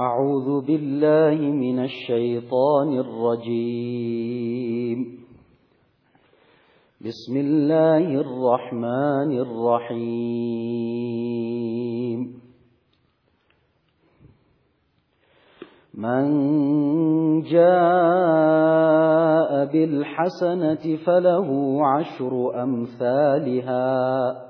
أعوذ بالله من الشيطان الرجيم. بسم الله الرحمن الرحيم. من جاء بالحسنة فله عشر أمثالها.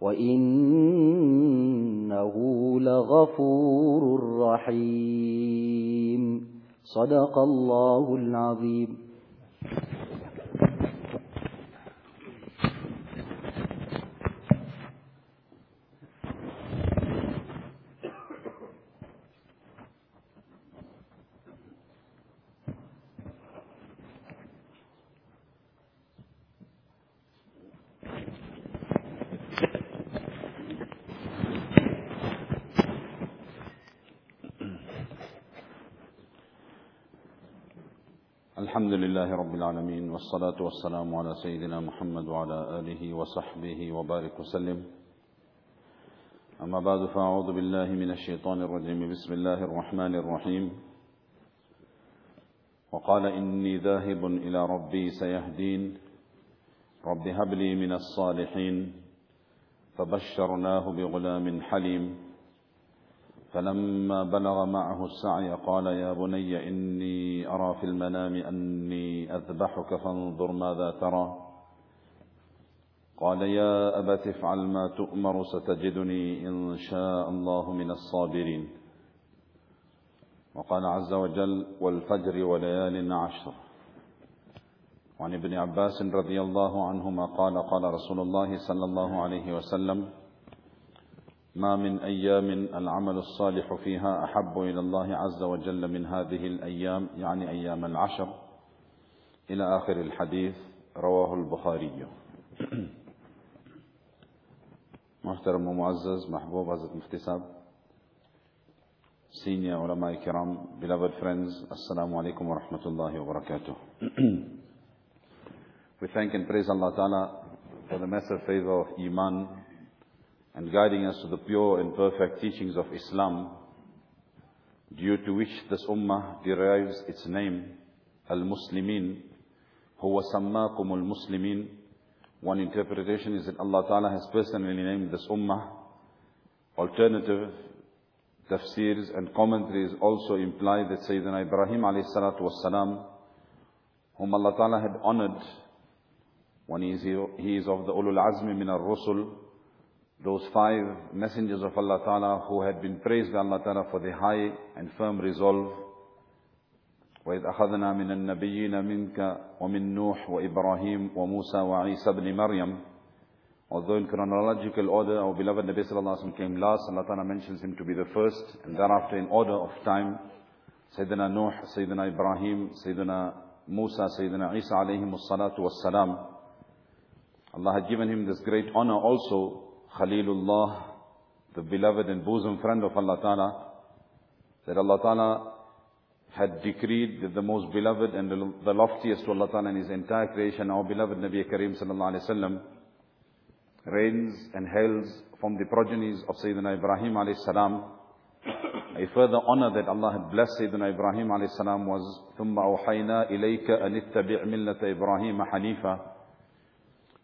وإنه لغفور رحيم. صدق الله العظيم. الحمد لله رب العالمين والصلاة والسلام على سيدنا محمد وعلى آله وصحبه وبارك وسلم. أما بعد فأعوذ بالله من الشيطان الرجيم. بسم الله الرحمن الرحيم. وقال إني ذاهب إلى ربي سيهدين. رب هب لي من الصالحين. فبشرناه بغلام حليم. فلما بلغ معه السعي قال يا بني إني أرى في المنام أني أذبحك فانظر ماذا ترى. قال يا أبت افعل ما تؤمر ستجدني إن شاء الله من الصابرين. وقال عز وجل والفجر وليال عشر. وعن ابن عباس رضي الله عنهما قال قال رسول الله صلى الله عليه وسلم ما من أيام العمل الصالح فيها أحب إلى الله عز وجل من هذه الأيام يعني أيام العشر إلى آخر الحديث رواه البخاري. محترم ومعزز محبوب عزت مفتساب سينيا علماء كرام beloved friends السلام عليكم ورحمة الله وبركاته We thank and praise Allah Ta'ala for the massive favor of Iman and guiding us to the pure and perfect teachings of Islam, due to which this ummah derives its name, Al-Muslimin, huwa sammakum al-Muslimin. One interpretation is that Allah Ta'ala has personally named this ummah. Alternative tafsirs and commentaries also imply that Sayyidina Ibrahim alayhi salatu was salam, whom Allah Ta'ala had honored when he is, he is of the ulul azmi min ar-rusul, those five messengers of Allah Ta'ala who had been praised by Allah Ta'ala for their high and firm resolve. وإذ أخذنا من النبيين منك ومن نوح وإبراهيم وموسى وعيسى بن مريم Although in chronological order, our beloved Nabi Sallallahu Alaihi Wasallam came last, Allah Ta'ala mentions him to be the first, and thereafter in order of time, Sayyidina Nuh, Sayyidina Ibrahim, Sayyidina Musa, Sayyidina Isa alayhim salatu was salam. Allah had given him this great honor also, Khalilullah, the beloved and bosom friend of Allah Ta'ala, that Allah Ta'ala had decreed that the most beloved and the loftiest to Allah Ta'ala in His entire creation, our beloved Nabi Kareem Sallallahu Alaihi Wasallam, reigns and hails from the progenies of Sayyidina Ibrahim alayhi salam. A further honor that Allah had blessed Sayyidina Ibrahim alayhi salam was ثُمَّ أَوْحَيْنَا إِلَيْكَ أَنِ اتَّبِعْ مِلَّةَ إِبْرَاهِيمَ حَنِيفًا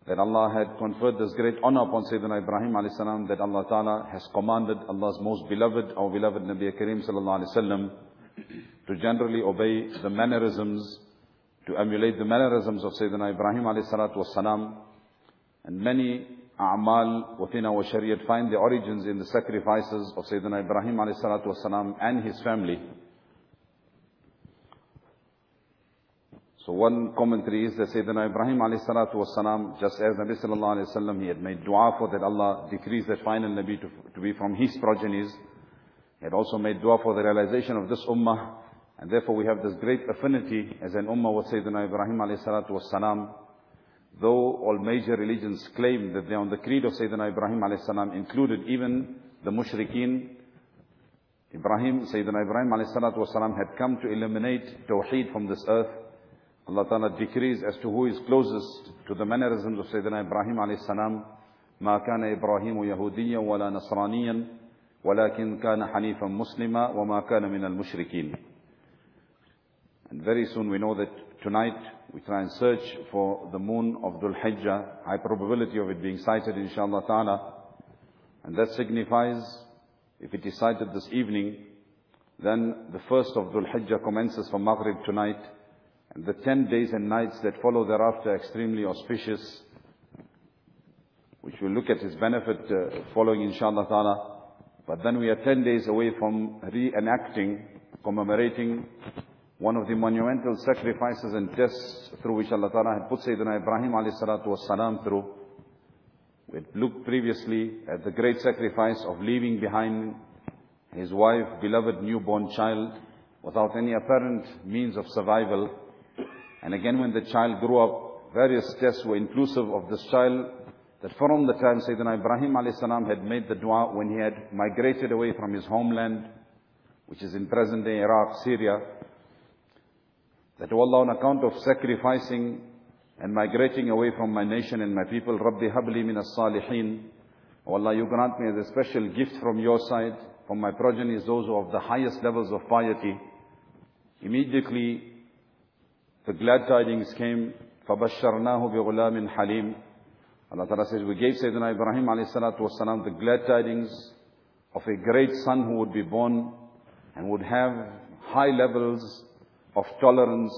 that Allah had conferred this great honor upon Sayyidina Ibrahim alayhi that Allah Ta'ala has commanded Allah's most beloved, our beloved Nabi Kareem sallallahu wasallam to generally obey the mannerisms, to emulate the mannerisms of Sayyidina Ibrahim alayhi. And many a'mal within our Shariat find the origins in the sacrifices of Sayyidina Ibrahim alayhi and his family. So one commentary is that Sayyidina Ibrahim alayhi salatu wasalam, just as Nabi sallallahu alayhi wasallam, he had made dua for that Allah decrees that final Nabi to, to be from his progenies. He had also made dua for the realization of this ummah. And therefore we have this great affinity as an ummah with Sayyidina Ibrahim alayhi salatu wasalam. Though all major religions claim that they are on the creed of Sayyidina Ibrahim alayhi salam, included even the mushrikeen, Ibrahim, Sayyidina Ibrahim alayhi salatu wasalam had come to eliminate tawheed from this earth. Allah Ta'ala decrees as to who is closest to the mannerisms of Sayyidina Ibrahim alayhi salam. ما كان إبراهيم يهوديا ولا نصرانيا ولكن كان حنيفا مسلما وما كان من المشركين. And very soon we know that tonight we try and search for the moon of Dhul Hijjah, high probability of it being sighted inshallah ta'ala. And that signifies, if it is sighted this evening, then the first of Dhul Hijjah commences from Maghrib tonight, the ten days and nights that follow thereafter extremely auspicious, which we'll look at its benefit uh, following inshallah ta'ala. But then we are ten days away from reenacting, commemorating one of the monumental sacrifices and tests through which Allah Ta'ala had put Sayyidina Ibrahim alayhi salatu was salam through. We had looked previously at the great sacrifice of leaving behind his wife, beloved newborn child, without any apparent means of survival. And again when the child grew up, various tests were inclusive of this child, that from the time Sayyidina Ibrahim salam had made the dua when he had migrated away from his homeland, which is in present day Iraq, Syria, that, O Allah, on account of sacrificing and migrating away from my nation and my people, Rabbi habli min as-salihin, O Allah, you grant me as a special gift from your side, from my progeny, those who are of the highest levels of piety. Immediately, the glad tidings came, فَبَشَّرْنَاهُ بِغُلَامٍ حَلِيمٍ Allah Ta'ala says, we gave Sayyidina Ibrahim alayhi salatu wasalam the glad tidings of a great son who would be born and would have high levels of tolerance,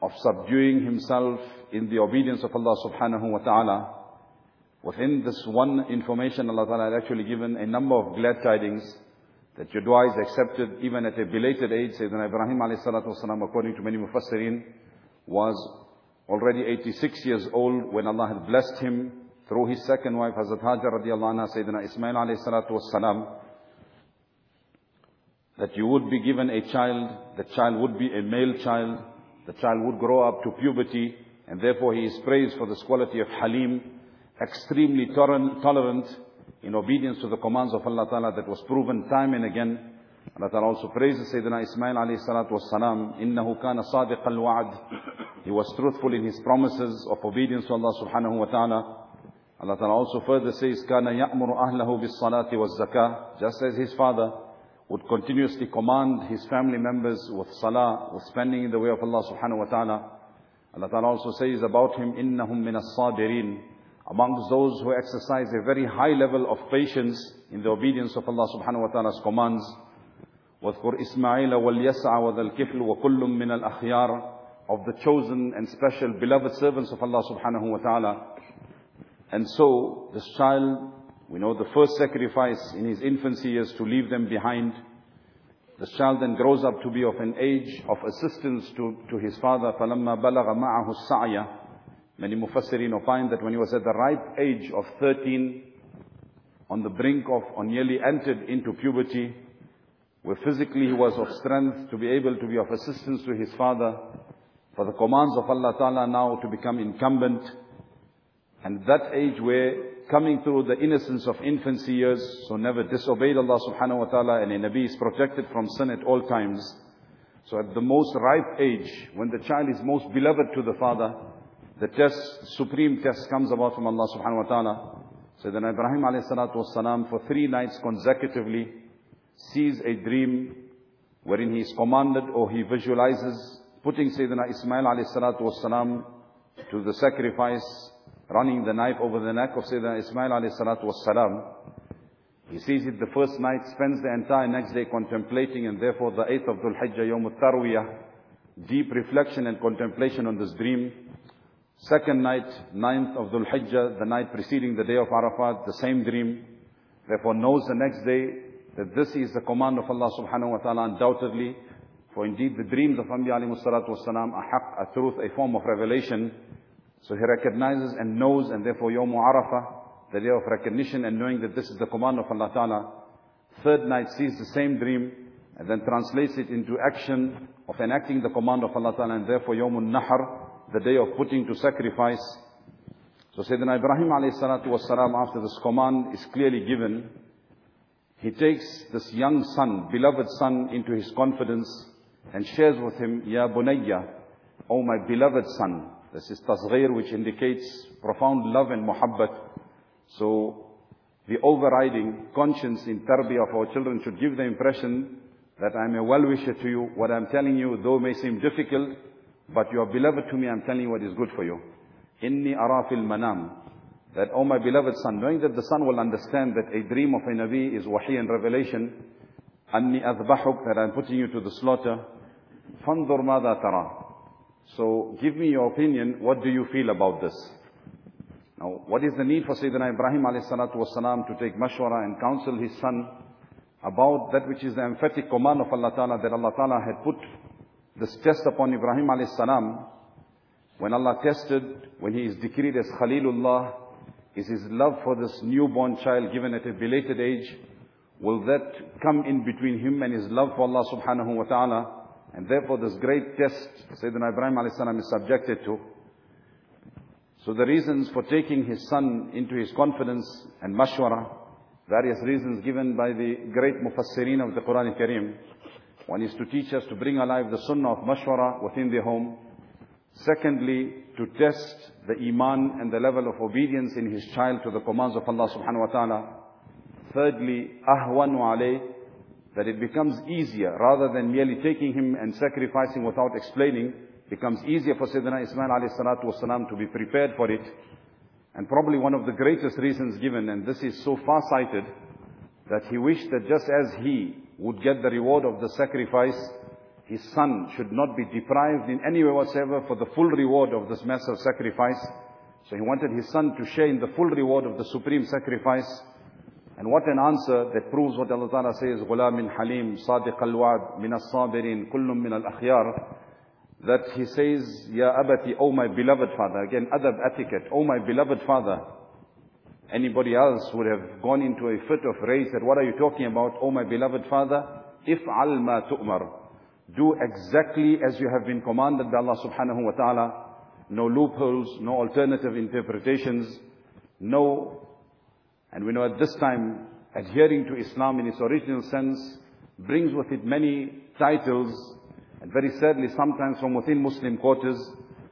of subduing himself in the obedience of Allah subhanahu wa ta'ala. Within this one information, Allah ta'ala had actually given a number of glad tidings that your dua is accepted even at a belated age. Sayyidina Ibrahim alayhi salatu wasalam, according to many mufassirin, was already 86 years old when Allah had blessed him through his second wife, Hazrat Hajar radiallahu anha, Sayyidina Ismail alayhi salatu wasalam, that you would be given a child, the child would be a male child, the child would grow up to puberty, and therefore he is praised for this quality of Halim, extremely tolerant in obedience to the commands of Allah Ta'ala that was proven time and again. Allah Ta'ala also praises Sayyidina Ismail alayhi salatu was salam, إِنَّهُ كَانَ صَادِقَ الْوَعْدِ He was truthful in his promises of obedience to Allah subhanahu wa ta'ala. Allah Ta'ala also further says, كَانَ يَأْمُرُ أَهْلَهُ بِالصَّلَاةِ وَالزَّكَاةِ Just as his father would continuously command his family members with salah, with spending in the way of Allah subhanahu wa ta'ala. Allah ta'ala also says about him, إِنَّهُمْ مِنَ الصَّابِرِينَ amongst those who exercise a very high level of patience in the obedience of Allah subhanahu wa ta'ala's commands. واذكر إسماعيل واليسع وذا الكفل وكل من الأخيار of the chosen and special beloved servants of Allah subhanahu wa ta'ala. And so, this child, we know the first sacrifice in his infancy is to leave them behind. This child then grows up to be of an age of assistance to, to his father. فَلَمَّا بَلَغَ مَعَهُ السَّعْيَ Many mufassirin opine that when he was at the ripe age of 13, on the brink of, or nearly entered into puberty, where physically he was of strength to be able to be of assistance to his father, for the commands of Allah Ta'ala now to become incumbent. And that age where coming through the innocence of infancy years, so never disobeyed Allah Subhanahu Wa Ta'ala and a Nabi is protected from sin at all times. So at the most ripe age, when the child is most beloved to the father, the test, supreme test comes about from Allah Subhanahu Wa Ta'ala. Then Ibrahim alayhi salatu wasalam for three nights consecutively sees a dream wherein he is commanded or he visualizes putting Sayyidina Ismail alayhi salatu wasalam to the sacrifice, running the knife over the neck of Sayyidina Ismail alayhi salatu wasalam. He sees it the first night, spends the entire next day contemplating and therefore the 8th of Dhul Hijjah, Yawm al deep reflection and contemplation on this dream. Second night, ninth of Dhul Hijjah, the night preceding the day of Arafat, the same dream. Therefore knows the next day that this is the command of Allah subhanahu wa ta'ala undoubtedly. For indeed the dreams of Anbiya alayhi salatu wasalam are haqq, a truth, a form of revelation. So he recognizes and knows and therefore Yawm Arafah, the day of recognition and knowing that this is the command of Allah Ta'ala. Third night sees the same dream and then translates it into action of enacting the command of Allah Ta'ala and therefore Yawm Nahr, the day of putting to sacrifice. So Sayyidina Ibrahim alayhi salatu after this command is clearly given, he takes this young son, beloved son into his confidence and shares with him, Ya Bunayya, O my beloved son. This is tasghir which indicates profound love and muhabbat. So the overriding conscience in tarbiyah of our children should give the impression that I'm a well-wisher to you. What I'm telling you, though may seem difficult, but you are beloved to me, I'm telling you what is good for you. Inni arafil manam. That, oh my beloved son, knowing that the son will understand that a dream of a Nabi is wahi and revelation, Anni adbahuk, that I'm putting you to the slaughter. Fandur mada tara. So give me your opinion, what do you feel about this? Now, what is the need for Sayyidina Ibrahim salatu to take mashwara and counsel his son about that which is the emphatic command of Allah Ta'ala that Allah Ta'ala had put this test upon Ibrahim alayhi salam when Allah tested, when he is decreed as Khalilullah, is his love for this newborn child given at a belated age, will that come in between him and his love for Allah subhanahu wa ta'ala? And therefore this great test Sayyidina Ibrahim alayhi salam is subjected to. So the reasons for taking his son into his confidence and mashwara, various reasons given by the great mufassirin of the Quran Kareem. One is to teach us to bring alive the sunnah of mashwara within the home. Secondly, to test the iman and the level of obedience in his child to the commands of Allah subhanahu wa ta'ala. Thirdly, ahwanu alayh, that it becomes easier rather than merely taking him and sacrificing without explaining, becomes easier for Sayyidina Ismail alayhi salatu wasalam to be prepared for it. And probably one of the greatest reasons given, and this is so far-sighted, that he wished that just as he would get the reward of the sacrifice, his son should not be deprived in any way whatsoever for the full reward of this massive sacrifice. So he wanted his son to share in the full reward of the supreme sacrifice. And what an answer that proves what Allah Ta'ala says, غُلَامٍ حَلِيمٍ صَادِقَ الْوَعْدِ مِنَ الصَّابِرِينَ كُلٌّ مِنَ الْأَخْيَارِ That he says, Ya abati, O my beloved father. Again, adab etiquette, O my beloved father. Anybody else would have gone into a fit of rage that what are you talking about, O my beloved father? If'al ma tu'mar. Do exactly as you have been commanded by Allah subhanahu wa ta'ala. No loopholes, no alternative interpretations, no and we know at this time, adhering to Islam in its original sense brings with it many titles, and very sadly sometimes from within Muslim quarters,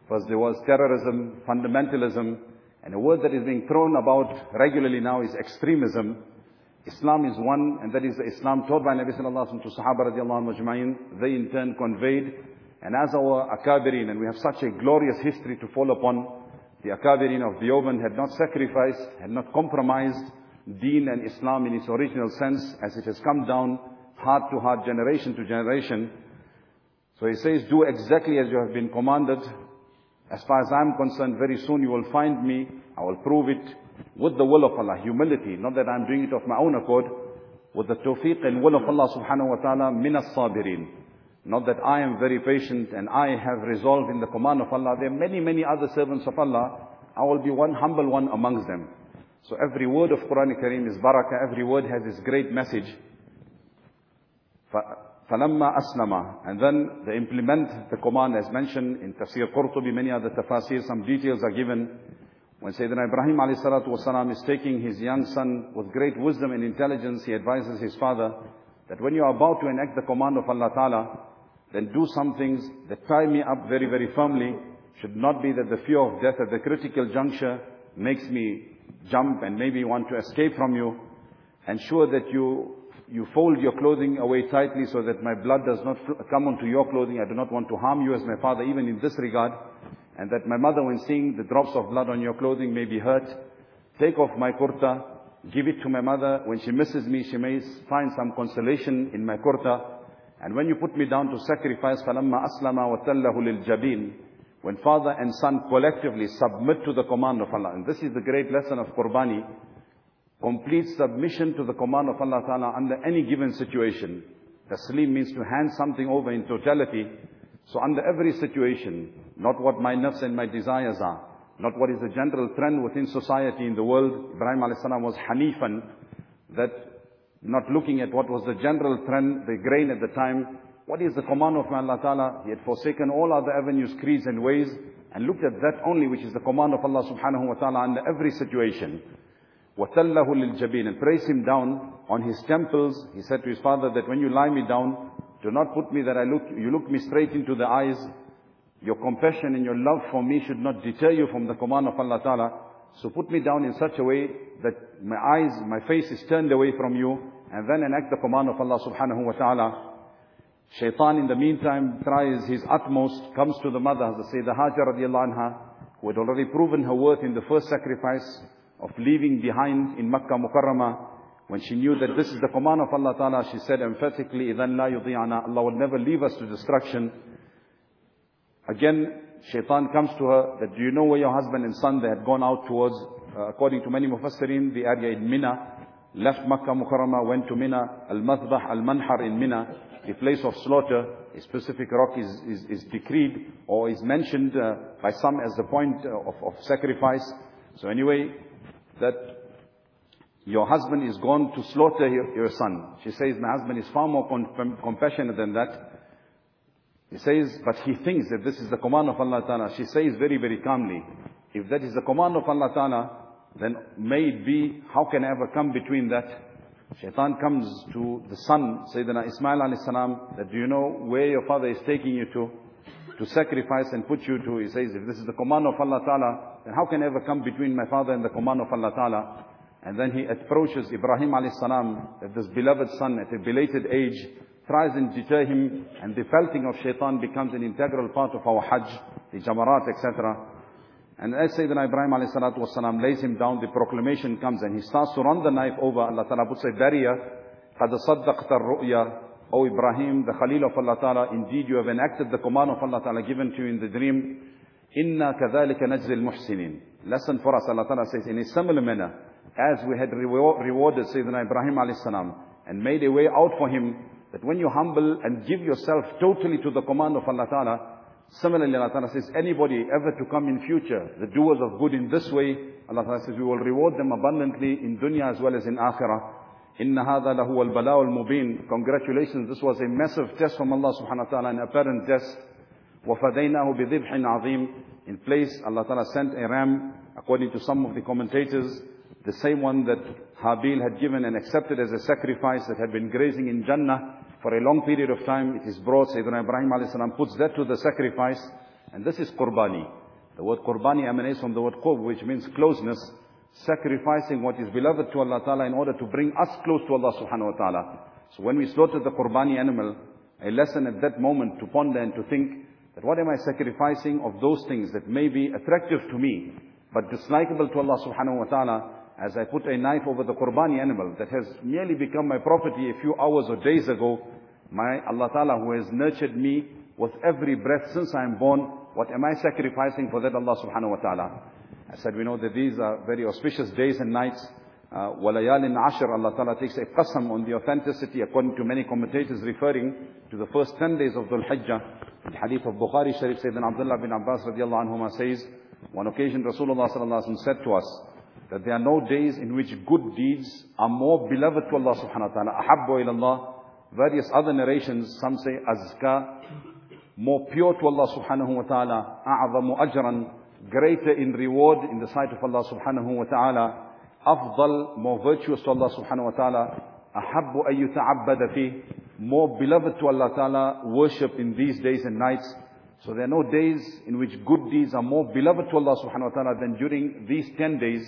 because there was terrorism, fundamentalism, and a word that is being thrown about regularly now is extremism. Islam is one, and that is the Islam taught by Nabi sallallahu alaihi wasallam to Sahaba radiallahu anhu. They in turn conveyed, and as our akabirin, and we have such a glorious history to fall upon, the Akabirin of Deoband had not sacrificed, had not compromised deen and Islam in its original sense as it has come down heart to heart, generation to generation. So he says, do exactly as you have been commanded. As far as I'm concerned, very soon you will find me. I will prove it with the will of Allah, humility. Not that I'm doing it of my own accord. With the tawfiq and will of Allah subhanahu wa ta'ala, min as-sabirin. Not that I am very patient and I have resolved in the command of Allah. There are many, many other servants of Allah. I will be one humble one amongst them. So every word of Quran Kareem is barakah. Every word has its great message. فَلَمَّا أَسْلَمَ And then they implement the command as mentioned in Tafsir Qurtubi, many other tafsir, some details are given. When Sayyidina Ibrahim alayhi salatu wasalam is taking his young son with great wisdom and intelligence, he advises his father that when you are about to enact the command of Allah Ta'ala, then do some things that tie me up very, very firmly. Should not be that the fear of death at the critical juncture makes me jump and maybe want to escape from you. Ensure that you you fold your clothing away tightly so that my blood does not come onto your clothing. I do not want to harm you as my father, even in this regard. And that my mother, when seeing the drops of blood on your clothing, may be hurt. Take off my kurta, give it to my mother. When she misses me, she may find some consolation in my kurta. And when you put me down to sacrifice, فَلَمَّا أَسْلَمَ وَتَلَّهُ لِلْجَبِينِ When father and son collectively submit to the command of Allah. And this is the great lesson of Qurbani complete submission to the command of Allah Ta'ala under any given situation. Taslim means to hand something over in totality. So under every situation, not what my nafs and my desires are, not what is the general trend within society in the world. Ibrahim a.s. was Hanifan, that not looking at what was the general trend, the grain at the time. What is the command of Allah Ta'ala? He had forsaken all other avenues, creeds and ways, and looked at that only, which is the command of Allah Subhanahu Wa Ta'ala under every situation. وَتَلَّهُ لِلْجَبِينَ And praise him down on his temples. He said to his father that when you lie me down, do not put me that I look, you look me straight into the eyes. Your compassion and your love for me should not deter you from the command of Allah Ta'ala. So put me down in such a way that my eyes, my face is turned away from you and then enact the command of Allah Subhanahu Wa Ta'ala. Shaitan in the meantime tries his utmost, comes to the mother, the Sayyidah Hajar radiallahu anha, who had already proven her worth in the first sacrifice of leaving behind in Makkah Mukarramah, when she knew that this is the command of Allah Ta'ala, she said emphatically, إِذَنْ لَا يُضِيعَنَا Allah will never leave us to destruction. Again, shaitan comes to her that, do you know where your husband and son, they had gone out towards, uh, according to many mufassirin, the area in Mina, left Makkah Mukarramah, went to Mina, Al-Madbah, Al-Manhar in Mina, the place of slaughter, a specific rock is, is, is decreed or is mentioned uh, by some as the point of, of sacrifice. So anyway, that your husband is gone to slaughter your, son. She says, my husband is far more compassionate than that. He says, but he thinks that this is the command of Allah Ta'ala. She says very, very calmly, if that is the command of Allah Ta'ala, then may it be, how can I ever come between that? Shaitan comes to the son, Sayyidina Ismail alayhi salam, that do you know where your father is taking you to? To sacrifice and put you to, he says, if this is the command of Allah Ta'ala, then how can I ever come between my father and the command of Allah Ta'ala? And then he approaches Ibrahim alayhi salam, this beloved son at a belated age, tries and deter him, and the pelting of shaitan becomes an integral part of our hajj, the jamarat, etc. And as Sayyidina Ibrahim alayhi salatu wasalam lays him down, the proclamation comes and he starts to run the knife over. Allah Ta'ala puts a barrier. قَدْ صَدَّقْتَ الرُّؤْيَا O Ibrahim, the Khalil of Allah Ta'ala, indeed you have enacted the command of Allah Ta'ala given to you in the dream. Inna kadhalika najzil muhsinin. Lesson for us, Allah Ta'ala says, in a similar manner, as we had rewarded Sayyidina Ibrahim alayhi salam, and made a way out for him, that when you humble and give yourself totally to the command of Allah Ta'ala, similarly Allah Ta'ala says, anybody ever to come in future, the doers of good in this way, Allah Ta'ala says, we will reward them abundantly in dunya as well as in akhirah. إن هذا لهو البلاء المبين. Congratulations, this was a massive test from Allah subhanahu wa ta'ala, an apparent test. وَفَدَيْنَاهُ بِذِبْحٍ عَظِيمٍ In place, Allah Ta'ala sent a ram, according to some of the commentators, the same one that Habil had given and accepted as a sacrifice that had been grazing in Jannah for a long period of time. It is brought, Sayyidina Ibrahim a.s. puts that to the sacrifice, and this is qurbani. The word qurbani emanates from the word qurb, which means closeness, sacrificing what is beloved to Allah Ta'ala in order to bring us close to Allah Subhanahu Wa Ta'ala. So when we slaughter the qurbani animal, a lesson at that moment to ponder and to think, that what am I sacrificing of those things that may be attractive to me? but dislikable to Allah subhanahu wa ta'ala as I put a knife over the qurbani animal that has merely become my property a few hours or days ago, my Allah Ta'ala who has nurtured me with every breath since I am born, what am I sacrificing for that Allah subhanahu wa ta'ala? I said, we know that these are very auspicious days and nights. وَلَيَالٍ عَشْرٍ Allah Ta'ala takes a qasam on the authenticity according to many commentators referring to the first 10 days of Dhul Hijjah. The hadith of Bukhari Sharif Sayyidina Abdullah bin Abbas radiallahu anhuma says, one occasion Rasulullah sallallahu alaihi wasallam said to us, that there are no days in which good deeds are more beloved to Allah subhanahu wa ta'ala. Ahabbu ilallah. Various other narrations, some say azka, more pure to Allah subhanahu wa ta'ala. A'zamu ajran, greater in reward in the sight of Allah subhanahu wa ta'ala, afdal, more virtuous to Allah subhanahu wa ta'ala, ahabbu an fi, more beloved to Allah ta'ala, worship in these days and nights. So there are no days in which good deeds are more beloved to Allah subhanahu wa ta'ala than during these 10 days.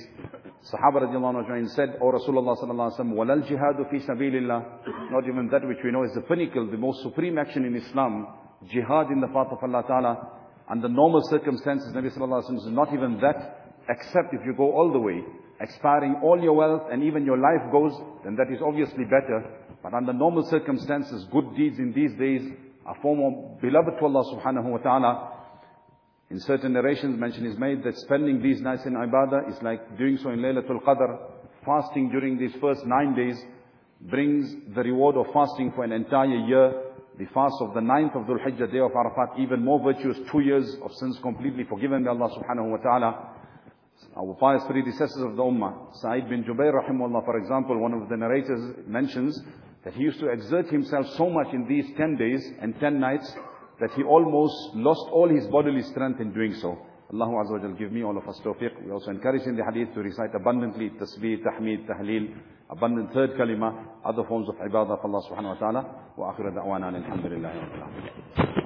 Sahaba radiallahu anhu said, O Rasulullah sallallahu alayhi wa sallam, jihadu fi sabilillah, not even that which we know is the pinnacle, the most supreme action in Islam, jihad in the path of Allah ta'ala, under normal circumstances, Nabi sallallahu alayhi wa sallam is not even that, except if you go all the way, expiring all your wealth and even your life goes, then that is obviously better. But under normal circumstances, good deeds in these days a form of beloved to Allah subhanahu wa ta'ala. In certain narrations mention is made that spending these nights in ibadah is like doing so in Laylatul Qadr. Fasting during these first nine days brings the reward of fasting for an entire year. The fast of the ninth of Dhul Hijjah, day of Arafat, even more virtuous, two years of sins completely forgiven by Allah subhanahu wa ta'ala. Our pious predecessors of the Ummah, Sa'id bin Jubair rahimahullah, for example, one of the narrators mentions that he used to exert himself so much in these 10 days and 10 nights that he almost lost all his bodily strength in doing so. Allahu Azza wa Jal give me all of us tawfiq. We also encourage in the hadith to recite abundantly tasbih, tahmeed, tahleel, abundant third kalima, other forms of ibadah of Allah subhanahu wa ta'ala. Wa akhira da'wana alhamdulillahi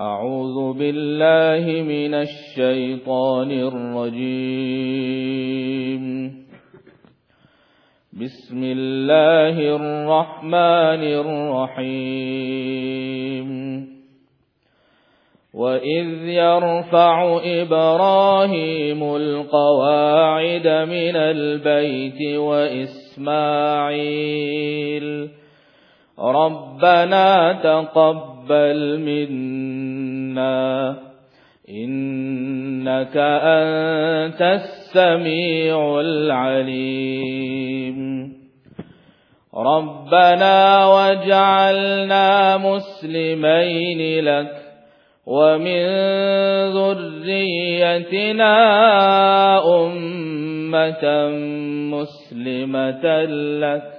أعوذ بالله من الشيطان الرجيم. بسم الله الرحمن الرحيم. وإذ يرفع إبراهيم القواعد من البيت وإسماعيل ربنا تقبل منا إنك أنت السميع العليم. ربنا واجعلنا مسلمين لك ومن ذريتنا أمة مسلمة لك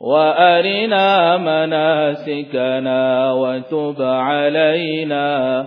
وأرنا مناسكنا وتب علينا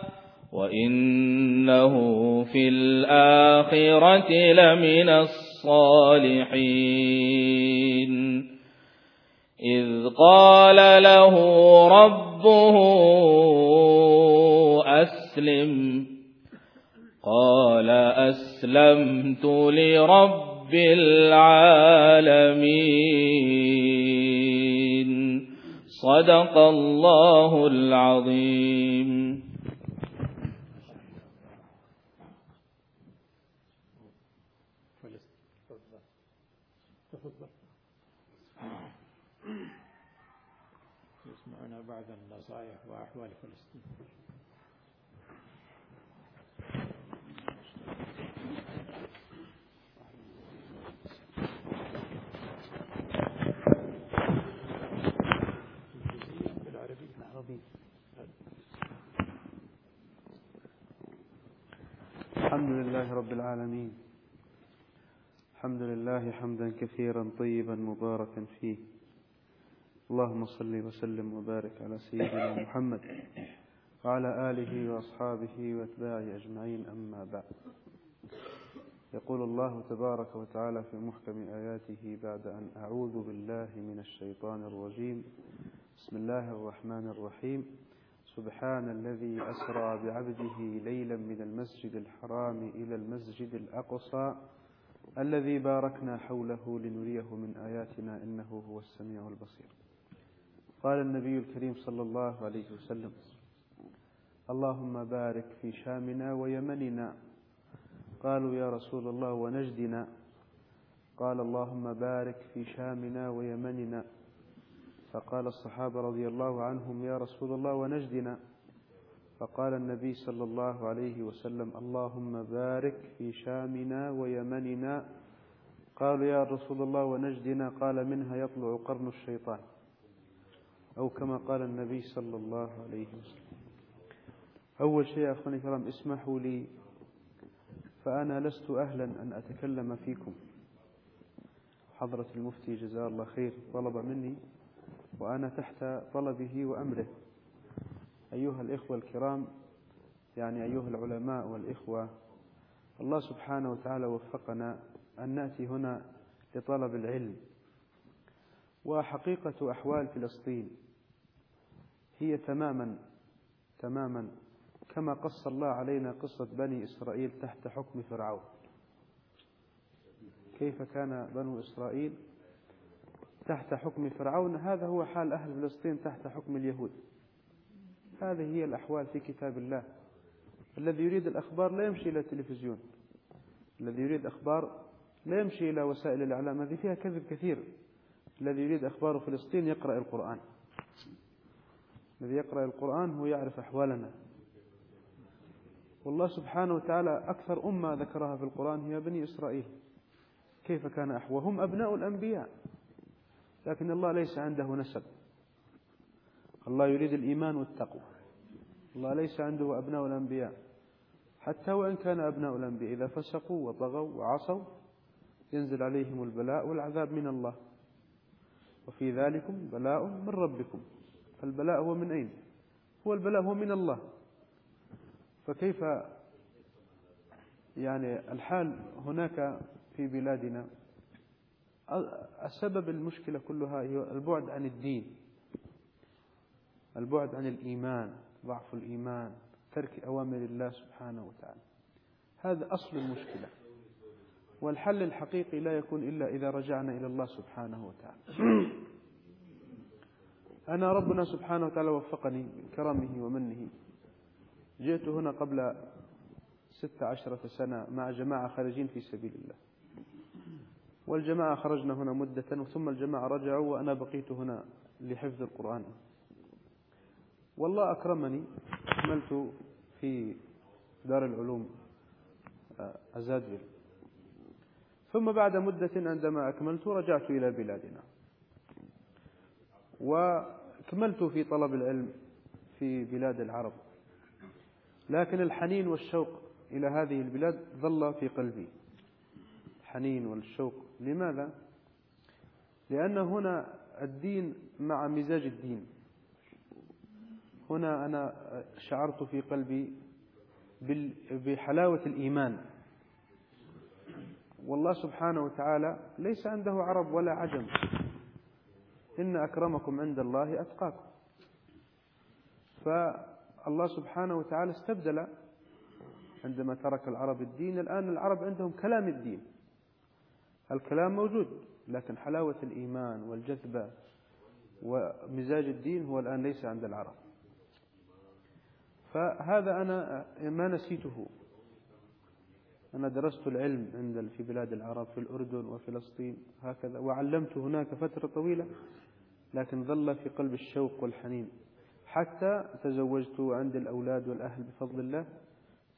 وإنه في الآخرة لمن الصالحين إذ قال له ربه أسلم قال أسلمت لرب العالمين صدق الله العظيم الحمد لله رب العالمين. الحمد لله حمدا كثيرا طيبا مباركا فيه. اللهم صل وسلم وبارك على سيدنا محمد وعلى آله وأصحابه وأتباعه أجمعين أما بعد. يقول الله تبارك وتعالى في محكم آياته بعد أن أعوذ بالله من الشيطان الرجيم. بسم الله الرحمن الرحيم. سبحان الذي أسرى بعبده ليلا من المسجد الحرام إلى المسجد الأقصى الذي باركنا حوله لنريه من آياتنا إنه هو السميع البصير. قال النبي الكريم صلى الله عليه وسلم اللهم بارك في شامنا ويمننا. قالوا يا رسول الله ونجدنا. قال اللهم بارك في شامنا ويمننا. فقال الصحابة رضي الله عنهم يا رسول الله ونجدنا. فقال النبي صلى الله عليه وسلم اللهم بارك في شامنا ويمننا. قالوا يا رسول الله ونجدنا. قال منها يطلع قرن الشيطان. أو كما قال النبي صلى الله عليه وسلم. أول شيء أخواني الكرام اسمحوا لي فأنا لست أهلا أن أتكلم فيكم. حضرة المفتي جزاه الله خير طلب مني وأنا تحت طلبه وأمره. أيها الإخوة الكرام يعني أيها العلماء والإخوة الله سبحانه وتعالى وفقنا أن نأتي هنا لطلب العلم. وحقيقة أحوال فلسطين هي تماما تماما كما قص الله علينا قصة بني إسرائيل تحت حكم فرعون. كيف كان بنو إسرائيل؟ تحت حكم فرعون هذا هو حال أهل فلسطين تحت حكم اليهود. هذه هي الأحوال في كتاب الله. الذي يريد الأخبار لا يمشي إلى التلفزيون. الذي يريد أخبار لا يمشي إلى وسائل الإعلام. هذه فيها كذب كثير. الذي يريد أخبار فلسطين يقرأ القرآن. الذي يقرأ القرآن هو يعرف أحوالنا. والله سبحانه وتعالى أكثر أمة ذكرها في القرآن هي بني إسرائيل. كيف كان أحوالهم أبناء الأنبياء. لكن الله ليس عنده نسب. الله يريد الإيمان والتقوى. الله ليس عنده أبناء الأنبياء. حتى وإن كان أبناء الأنبياء إذا فسقوا وطغوا وعصوا ينزل عليهم البلاء والعذاب من الله. وفي ذلكم بلاء من ربكم. فالبلاء هو من أين؟ هو البلاء هو من الله. فكيف يعني الحال هناك في بلادنا؟ السبب المشكلة كلها هي البعد عن الدين. البعد عن الإيمان ضعف الإيمان ترك أوامر الله سبحانه وتعالى. هذا أصل المشكلة. والحل الحقيقي لا يكون إلا إذا رجعنا إلى الله سبحانه وتعالى. أنا ربنا سبحانه وتعالى وفقني بكرمه ومنه. جئت هنا قبل ست عشرة سنة مع جماعة خارجين في سبيل الله. والجماعة خرجنا هنا مدة ثم الجماعة رجعوا وأنا بقيت هنا لحفظ القرآن. والله أكرمني أكملت في دار العلوم أزادفيل ثم بعد مدة عندما أكملت رجعت إلى بلادنا. وكملت في طلب العلم في بلاد العرب. لكن الحنين والشوق إلى هذه البلاد ظل في قلبي. الحنين والشوق. لماذا؟ لأن هنا الدين مع مزاج الدين. هنا أنا شعرت في قلبي بحلاوة الإيمان. والله سبحانه وتعالى ليس عنده عرب ولا عجم. إن أكرمكم عند الله أتقاكم. فالله سبحانه وتعالى استبدل عندما ترك العرب الدين. الآن العرب عندهم كلام الدين. الكلام موجود لكن حلاوة الإيمان والجذبة ومزاج الدين هو الآن ليس عند العرب. فهذا أنا ما نسيته. أنا درست العلم عند في بلاد العرب في الأردن وفلسطين هكذا وعلمت هناك فترة طويلة لكن ظل في قلب الشوق والحنين. حتى تزوجت وعندي الأولاد والأهل بفضل الله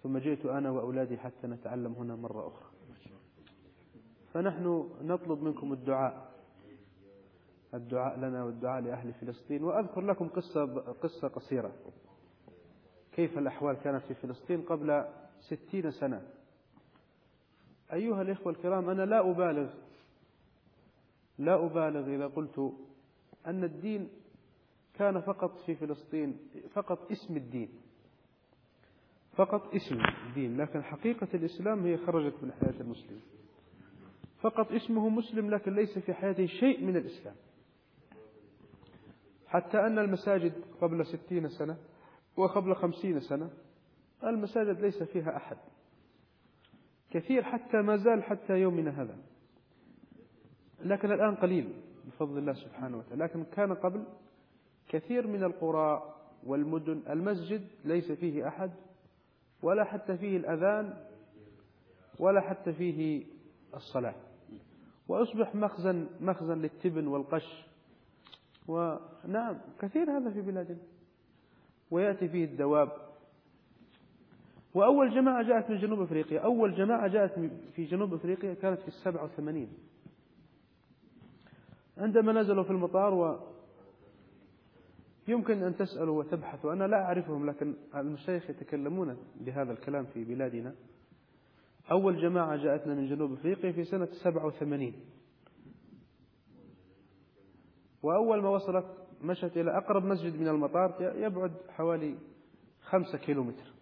ثم جئت أنا وأولادي حتى نتعلم هنا مرة أخرى. فنحن نطلب منكم الدعاء. الدعاء لنا والدعاء لأهل فلسطين. وأذكر لكم قصة, قصة قصيرة. كيف الأحوال كانت في فلسطين قبل ستين سنة. أيها الإخوة الكرام أنا لا أبالغ لا أبالغ إذا قلت أن الدين كان فقط في فلسطين فقط اسم الدين. فقط اسم الدين. لكن حقيقة الإسلام هي خرجت من حياة المسلم فقط اسمه مسلم لكن ليس في حياته شيء من الإسلام. حتى أن المساجد قبل ستين سنة وقبل خمسين سنة المساجد ليس فيها أحد. كثير حتى ما زال حتى يومنا هذا. لكن الآن قليل بفضل الله سبحانه وتعالى. لكن كان قبل كثير من القرى والمدن المسجد ليس فيه أحد ولا حتى فيه الأذان ولا حتى فيه الصلاة. وأصبح مخزن مخزن للتبن والقش. ونعم كثير هذا في بلادنا ويأتي فيه الدواب. وأول جماعة جاءت من جنوب أفريقيا. أول جماعة جاءت في جنوب أفريقيا كانت في السبعة وثمانين. عندما نزلوا في المطار و يمكن أن تسألوا وتبحثوا. أنا لا أعرفهم لكن المشايخ يتكلمون بهذا الكلام في بلادنا. أول جماعة جاءتنا من جنوب أفريقيا في سنة 87 وأول ما وصلت مشت إلى أقرب مسجد من المطار يبعد حوالي خمسة كيلومتر.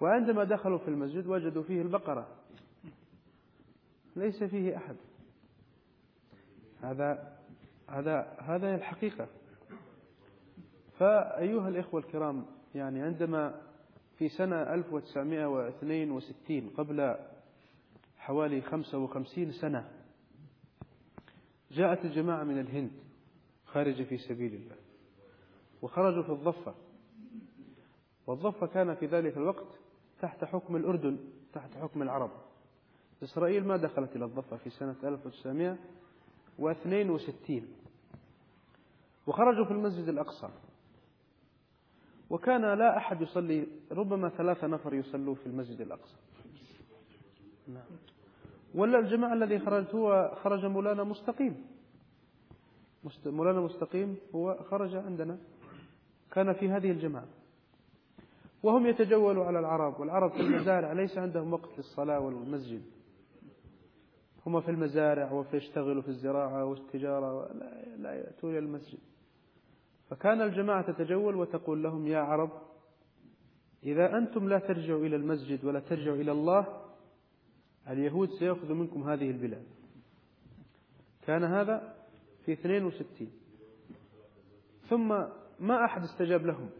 وعندما دخلوا في المسجد وجدوا فيه البقرة. ليس فيه أحد. هذا هذا هذا الحقيقة. فأيها الإخوة الكرام يعني عندما في سنة 1962 قبل حوالي 55 سنة جاءت الجماعة من الهند خارجة في سبيل الله وخرجوا في الضفة والضفة كان في ذلك الوقت تحت حكم الأردن تحت حكم العرب. إسرائيل ما دخلت إلى الضفة في سنة 1962 وخرجوا في المسجد الأقصى. وكان لا أحد يصلي ربما ثلاثة نفر يصلوا في المسجد الأقصى. نعم. ولا الجماعة الذي خرج هو خرج مولانا مستقيم. مولانا مستقيم هو خرج عندنا كان في هذه الجماعة. وهم يتجولوا على العرب والعرب في المزارع ليس عندهم وقت للصلاة والمسجد. هم في المزارع ويشتغلوا في الزراعة والتجارة لا, لا يأتون إلى المسجد. فكان الجماعة تتجول وتقول لهم يا عرب إذا أنتم لا ترجعوا إلى المسجد ولا ترجعوا إلى الله اليهود سيأخذ منكم هذه البلاد. كان هذا في 62 ثم ما أحد استجاب لهم.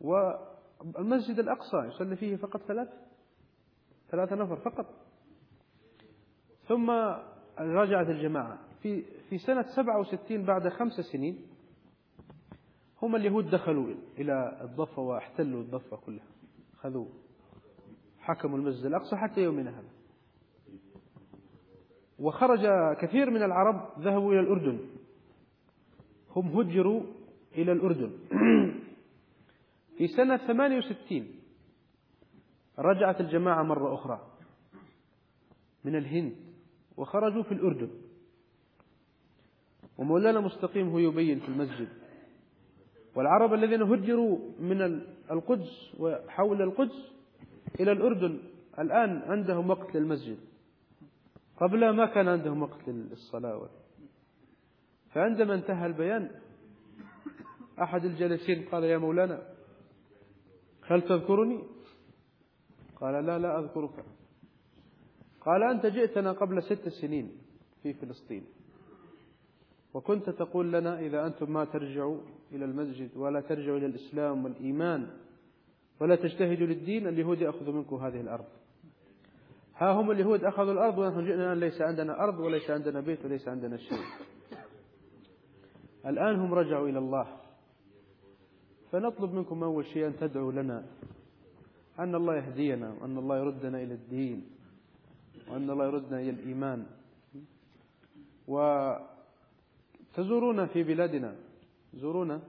والمسجد الأقصى يصلي فيه فقط ثلاث ثلاثة نفر فقط. ثم رجعت الجماعة. في في سنة 67 بعد خمس سنين هم اليهود دخلوا إلى الضفة واحتلوا الضفة كلها. خذوا حكموا المسجد الأقصى حتى يومنا هذا. وخرج كثير من العرب ذهبوا إلى الأردن. هم هجروا إلى الأردن. في سنة 68 رجعت الجماعة مرة أخرى من الهند وخرجوا في الأردن. ومولانا مستقيم هو يبين في المسجد. والعرب الذين هجروا من القدس وحول القدس إلى الأردن الآن عندهم وقت للمسجد. قبل ما كان عندهم وقت للصلاة. فعندما انتهى البيان أحد الجالسين قال يا مولانا هل تذكرني؟ قال لا لا أذكرك. قال أنت جئتنا قبل ست سنين في فلسطين. وكنت تقول لنا إذا أنتم ما ترجعوا إلى المسجد ولا ترجعوا إلى الإسلام والإيمان ولا تجتهدوا للدين اليهود يأخذوا منكم هذه الأرض. ها هم اليهود أخذوا الأرض ونحن جئنا الآن ليس عندنا أرض وليس عندنا بيت وليس عندنا شيء. الآن هم رجعوا إلى الله. فنطلب منكم أول شيء أن تدعوا لنا أن الله يهدينا وأن الله يردنا إلى الدين وأن الله يردنا إلى الإيمان. وتزورونا في بلادنا. زورونا.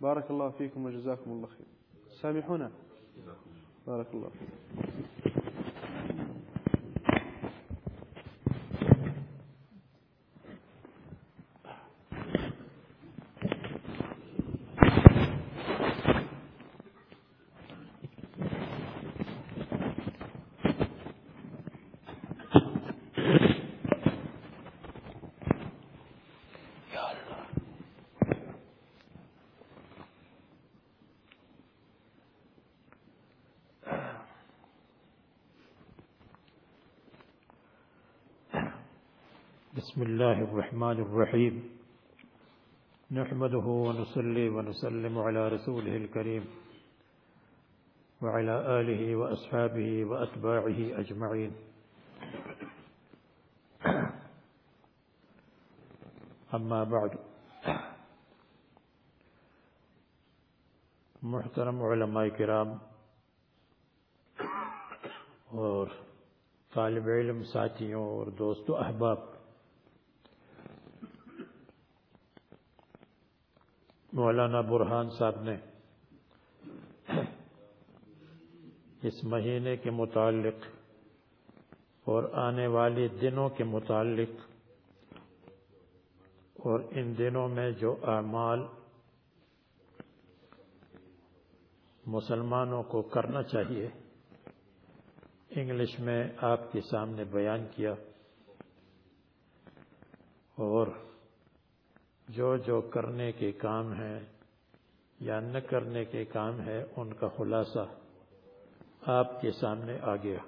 بارك الله فيكم وجزاكم الله خير. سامحونا. بارك الله فيكم. بسم الله الرحمن الرحيم. نحمده ونصلي ونسلم على رسوله الكريم وعلى آله وأصحابه وأتباعه أجمعين. أما بعد. محترم علماء کرام اور طالب علم ساتھیوں اور دوستو احباب مولانا برہان صاحب نے اس مہینے کے متعلق اور آنے والے دنوں کے متعلق اور ان دنوں میں جو اعمال مسلمانوں کو کرنا چاہیے، انگلش میں آپ کے سامنے بیان کیا اور جو جو کرنے کے کام ہیں یا نہ کرنے کے کام ہے ان کا خلاصہ آپ کے سامنے آ گیا۔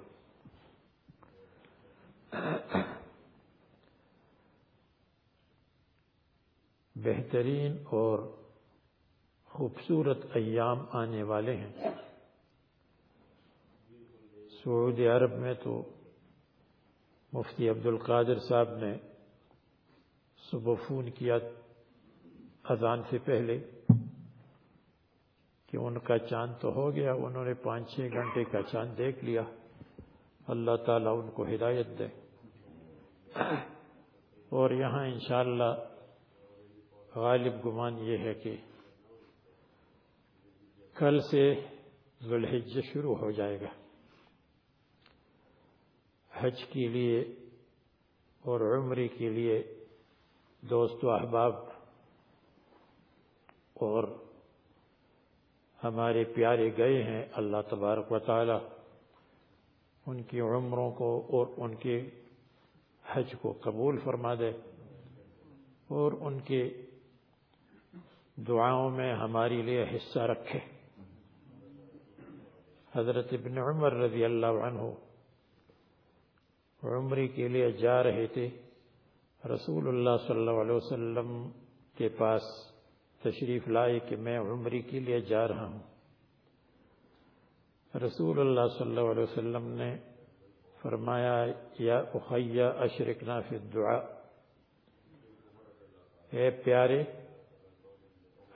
بہترین اور خوبصورت ایام آنے والے ہیں۔ سعودی عرب میں تو مفتی عبد القادر صاحب نے صبح فون کیا اذان سے پہلے کہ ان کا چاند تو ہو گیا، انہوں نے پانچ چھ گھنٹے کا چاند دیکھ لیا۔ اللہ تعالیٰ ان کو ہدایت دے۔ اور یہاں انشاءاللہ غالب گمان یہ ہے کہ کل سے ذوالحج شروع ہو جائے گا۔ حج کے لیے اور عمری کے لیے دوست و احباب اور ہمارے پیارے گئے ہیں اللہ تبارک و تعالی، ان کی عمروں کو اور ان کے حج کو قبول فرما دے اور ان کے دعاؤں میں ہمارے لیے حصہ رکھے۔ حضرت ابن عمر رضی اللہ عنہ عمری کے لیے جا رہے تھے۔ رسول اللہ صلی اللہ علیہ وسلم کے پاس تشریف لائے کہ میں عمری کے لیے جا رہا ہوں۔ رسول اللہ صلی اللہ علیہ وسلم نے فرمایا، یا اخیہ اشرکنا فی الدعاء. اے پیارے،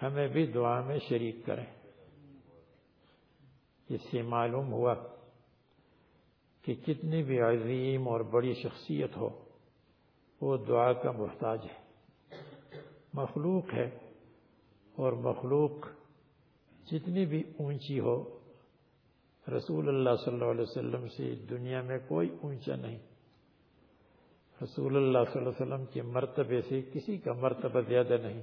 ہمیں بھی دعا میں شریک کریں۔ اس سے معلوم ہوا کہ کتنی بھی عظیم اور بڑی شخصیت ہو، وہ دعا کا محتاج ہے۔ مخلوق ہے۔ اور مخلوق جتنی بھی اونچی ہو، رسول اللہ صلی اللہ علیہ وسلم سے دنیا میں کوئی اونچا نہیں۔ رسول اللہ صلی اللہ علیہ وسلم کے مرتبے سے کسی کا مرتبہ زیادہ نہیں۔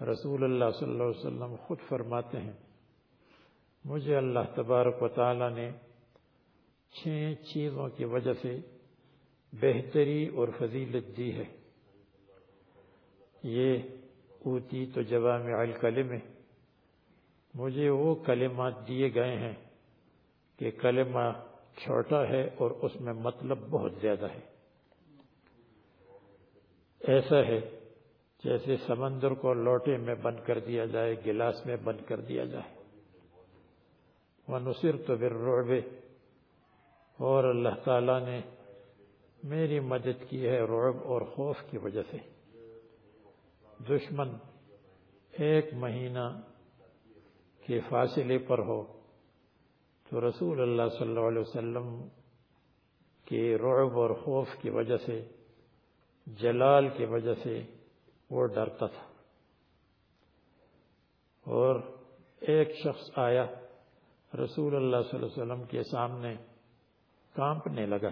رسول اللہ صلی اللہ علیہ وسلم خود فرماتے ہیں، مجھے اللہ تبارک و تعالی نے چھ چیزوں کی وجہ سے بہتری اور فضیلت دی ہے۔ یہ اوتی تو جوامع الکلم مجھے وہ کلمات دیے گئے ہیں کہ کلمہ چھوٹا ہے اور اس میں مطلب بہت زیادہ ہے۔ ایسا ہے جیسے سمندر کو لوٹے میں بند کر دیا جائے، گلاس میں بند کر دیا جائے۔ وہ نصر تو بر اور اللہ تعالیٰ نے میری مدد کی ہے رعب اور خوف کی وجہ سے۔ دشمن ایک مہینہ کے فاصلے پر ہو تو رسول اللہ صلی اللہ علیہ وسلم کے رعب اور خوف کی وجہ سے، جلال کی وجہ سے وہ ڈرتا تھا۔ اور ایک شخص آیا، رسول اللہ صلی اللہ علیہ وسلم کے سامنے کانپنے لگا۔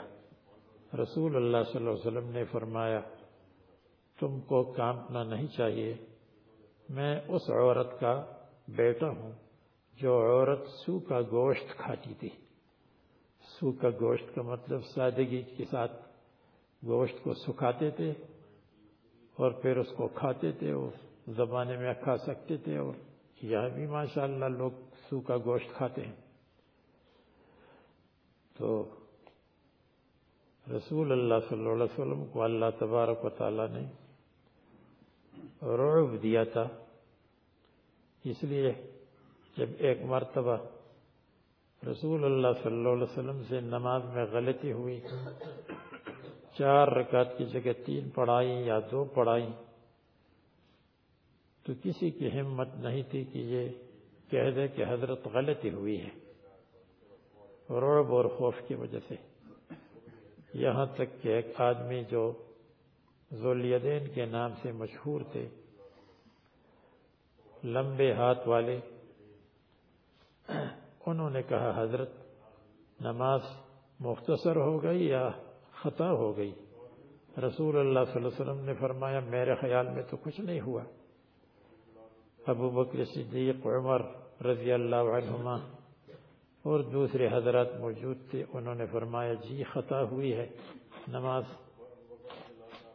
رسول اللہ صلی اللہ علیہ وسلم نے فرمایا تم کو کانپنا نہیں چاہیے۔ میں اس عورت کا بیٹا ہوں جو عورت سو کا گوشت کھاتی تھی۔ سو کا گوشت کا مطلب سادگی کے ساتھ گوشت کو سکھاتے تھے اور پھر اس کو کھاتے تھے اس زمانے میں کھا سکتے تھے اور یہاں بھی ماشاءاللہ لوگ سو کا گوشت کھاتے ہیں۔ تو رسول اللہ صلی اللہ علیہ وسلم کو اللہ تبارک و تعالیٰ نے رعب دیا تھا۔ اس لیے جب ایک مرتبہ رسول اللہ صلی اللہ علیہ وسلم سے نماز میں غلطی ہوئی چار رکعت کی جگہ تین پڑھائی یا دو پڑھائی تو کسی کی ہمت نہیں تھی کہ یہ کہہ دے کہ حضرت غلطی ہوئی ہے۔ رعب اور خوف کی وجہ سے۔ یہاں تک کہ ایک آدمی جو ذولیدین کے نام سے مشہور تھے۔ لمبے ہاتھ والے۔ انہوں نے کہا، حضرت، نماز مختصر ہو گئی یا خطا ہو گئی؟ رسول اللہ صلی اللہ علیہ وسلم نے فرمایا، میرے خیال میں تو کچھ نہیں ہوا۔ ابو بکر صدیق، عمر رضی اللہ عنہما اور دوسرے حضرات موجود تھے۔ انہوں نے فرمایا جی خطا ہوئی ہے، نماز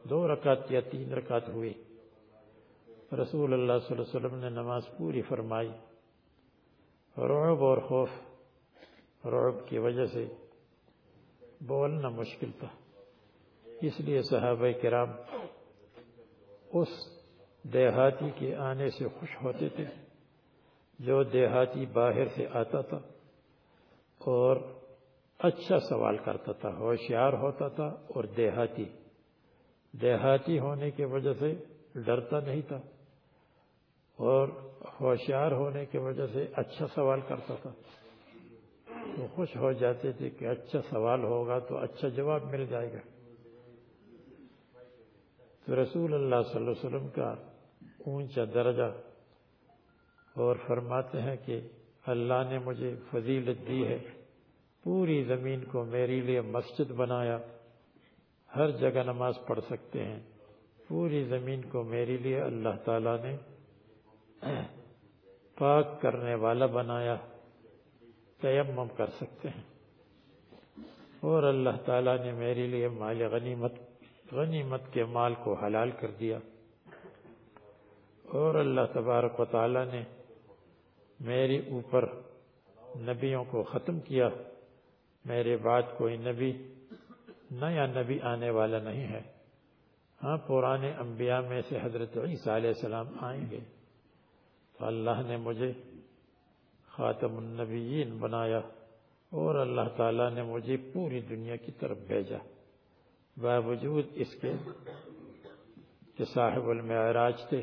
دو رکعت یا تین رکعت ہوئی رسول اللہ صلی اللہ علیہ وسلم نے نماز پوری فرمائی۔ رعب اور خوف رعب کی وجہ سے بولنا مشکل تھا۔ اس لیے صحابہ کرام اس دیہاتی کے آنے سے خوش ہوتے تھے جو دیہاتی باہر سے آتا تھا اور اچھا سوال کرتا تھا، ہوشیار ہوتا تھا اور دیہاتی دیہاتی ہونے کی وجہ سے ڈرتا نہیں تھا اور ہوشیار ہونے کی وجہ سے اچھا سوال کرتا تھا۔ تو خوش ہو جاتے تھے کہ اچھا سوال ہوگا تو اچھا جواب مل جائے گا۔ تو رسول اللہ صلی اللہ علیہ وسلم کا اونچا درجہ اور فرماتے ہیں کہ اللہ نے مجھے فضیلت دی ہے۔ پوری زمین کو میرے لیے مسجد بنایا۔ ہر جگہ نماز پڑھ سکتے ہیں۔ پوری زمین کو میرے لیے اللہ تعالیٰ نے پاک کرنے والا بنایا، تیمم کر سکتے ہیں۔ اور اللہ تعالیٰ نے میرے لیے مال غنیمت غنیمت کے مال کو حلال کر دیا۔ اور اللہ تبارک و تعالیٰ نے میرے اوپر نبیوں کو ختم کیا۔ میرے بعد کوئی نبی نیا نبی آنے والا نہیں ہے۔ ہاں پرانے انبیاء میں سے حضرت عیسیٰ علیہ السلام آئیں گے۔ تو اللہ نے مجھے خاتم النبیین بنایا اور اللہ تعالیٰ نے مجھے پوری دنیا کی طرف بھیجا۔ باوجود اس کے کہ صاحب المعراج تھے،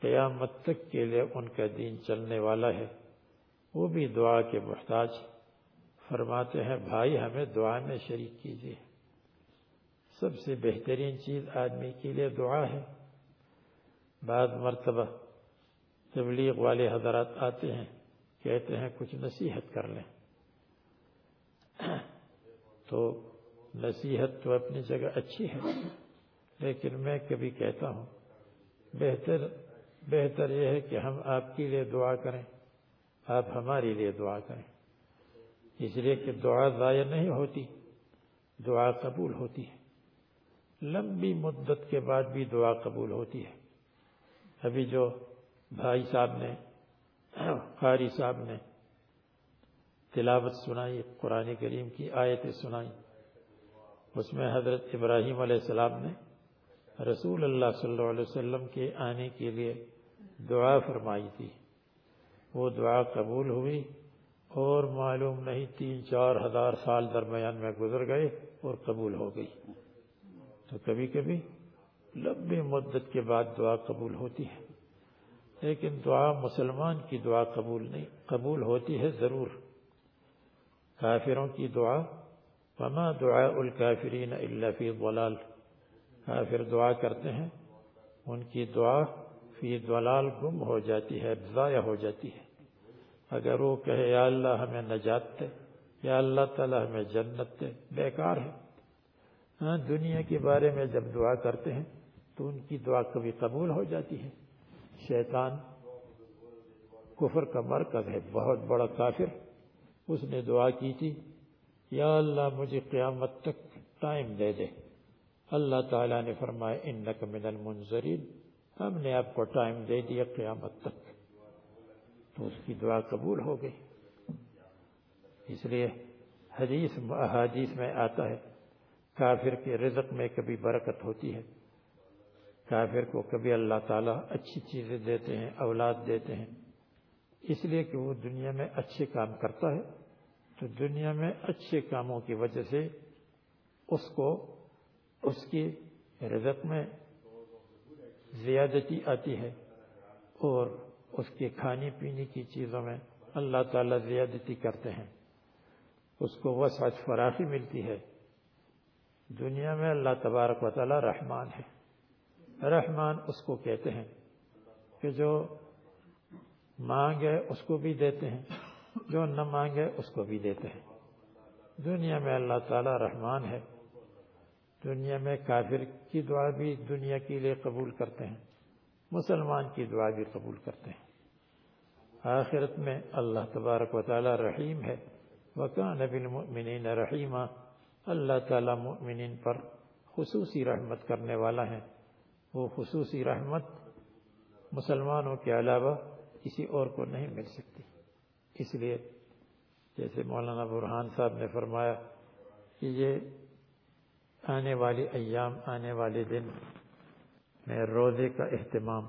قیامت تک کے لیے ان کا دین چلنے والا ہے۔ وہ بھی دعا کے محتاج۔ فرماتے ہیں، بھائی ہمیں دعا میں شریک کیجیے سب سے بہترین چیز آدمی کے لیے دعا ہے۔ بعض مرتبہ تبلیغ والے حضرات آتے ہیں، کہتے ہیں، کچھ نصیحت کر لیں۔ تو نصیحت تو اپنی جگہ اچھی ہے، لیکن میں کبھی کہتا ہوں، بہتر بہتر یہ ہے کہ ہم آپ کے لیے دعا کریں، آپ ہمارے لیے دعا کریں۔ اس لیے کہ دعا ضائع نہیں ہوتی، دعا قبول ہوتی ہے۔ لمبی مدت کے بعد بھی دعا قبول ہوتی ہے۔ ابھی جو بھائی صاحب نے، قاری صاحب نے تلاوت سنائی، قرآن کریم کی آیتیں سنائی، اس میں حضرت ابراہیم علیہ السلام نے رسول اللہ صلی اللہ علیہ وسلم کے آنے کے لیے دعا فرمائی تھی۔ وہ دعا قبول ہوئی۔ اور معلوم نہیں تین چار ہزار سال درمیان میں گزر گئے اور قبول ہو گئی۔ تو کبھی کبھی لمبی مدت کے بعد دعا قبول ہوتی ہے۔ لیکن دعا مسلمان کی دعا قبول نہیں، قبول ہوتی ہے ضرور۔ کافروں کی دعا، وما دعاء الکافرین الا فی ضلال۔ کافر دعا کرتے ہیں، ان کی دعا فی ضلال گم ہو جاتی ہے، ضائع ہو جاتی ہے۔ اگر وہ کہے، یا اللہ ہمیں نجات دے، یا اللہ تعالی ہمیں جنت دے، بیکار ہے۔ ہاں دنیا کے بارے میں جب دعا کرتے ہیں تو ان کی دعا کبھی قبول ہو جاتی ہے۔ شیطان کفر کا مرکز ہے، بہت بڑا کافر۔ اس نے دعا کی تھی، یا اللہ مجھے قیامت تک ٹائم دے دے۔ اللہ تعالیٰ نے فرمایا، انک من المنظرین ہم نے آپ کو ٹائم دے دیا قیامت تک۔ تو اس کی دعا قبول ہو گئی۔ اس لیے حدیث احادیث میں آتا ہے، کافر کے رزق میں کبھی برکت ہوتی ہے۔ کافر کو کبھی اللہ تعالیٰ اچھی چیزیں دیتے ہیں، اولاد دیتے ہیں۔ اس لیے کہ وہ دنیا میں اچھے کام کرتا ہے۔ تو دنیا میں اچھے کاموں کی وجہ سے اس کو، اس کی رزق میں زیادتی آتی ہے اور اس کے کھانے پینے کی چیزوں میں اللہ تعالیٰ زیادتی کرتے ہیں۔ اس کو وسعت فراخی ملتی ہے۔ دنیا میں اللہ تبارک و تعالیٰ رحمان ہے۔ رحمان اس کو کہتے ہیں کہ جو مانگے اس کو بھی دیتے ہیں، جو نہ مانگے اس کو بھی دیتے ہیں۔ دنیا میں اللہ تعالیٰ رحمان ہے۔ دنیا میں کافر کی دعا بھی دنیا کے لیے قبول کرتے ہیں، مسلمان کی دعا بھی قبول کرتے ہیں۔ آخرت میں اللہ تبارک و تعالیٰ رحیم ہے۔ وکان بالمؤمنین رحیمہ اللہ تعالیٰ مؤمنین پر خصوصی رحمت کرنے والا ہے۔ وہ خصوصی رحمت مسلمانوں کے علاوہ کسی اور کو نہیں مل سکتی۔ اس لیے جیسے مولانا برحان صاحب نے فرمایا کہ یہ آنے والی ایام، آنے والے دن میں روزے کا اہتمام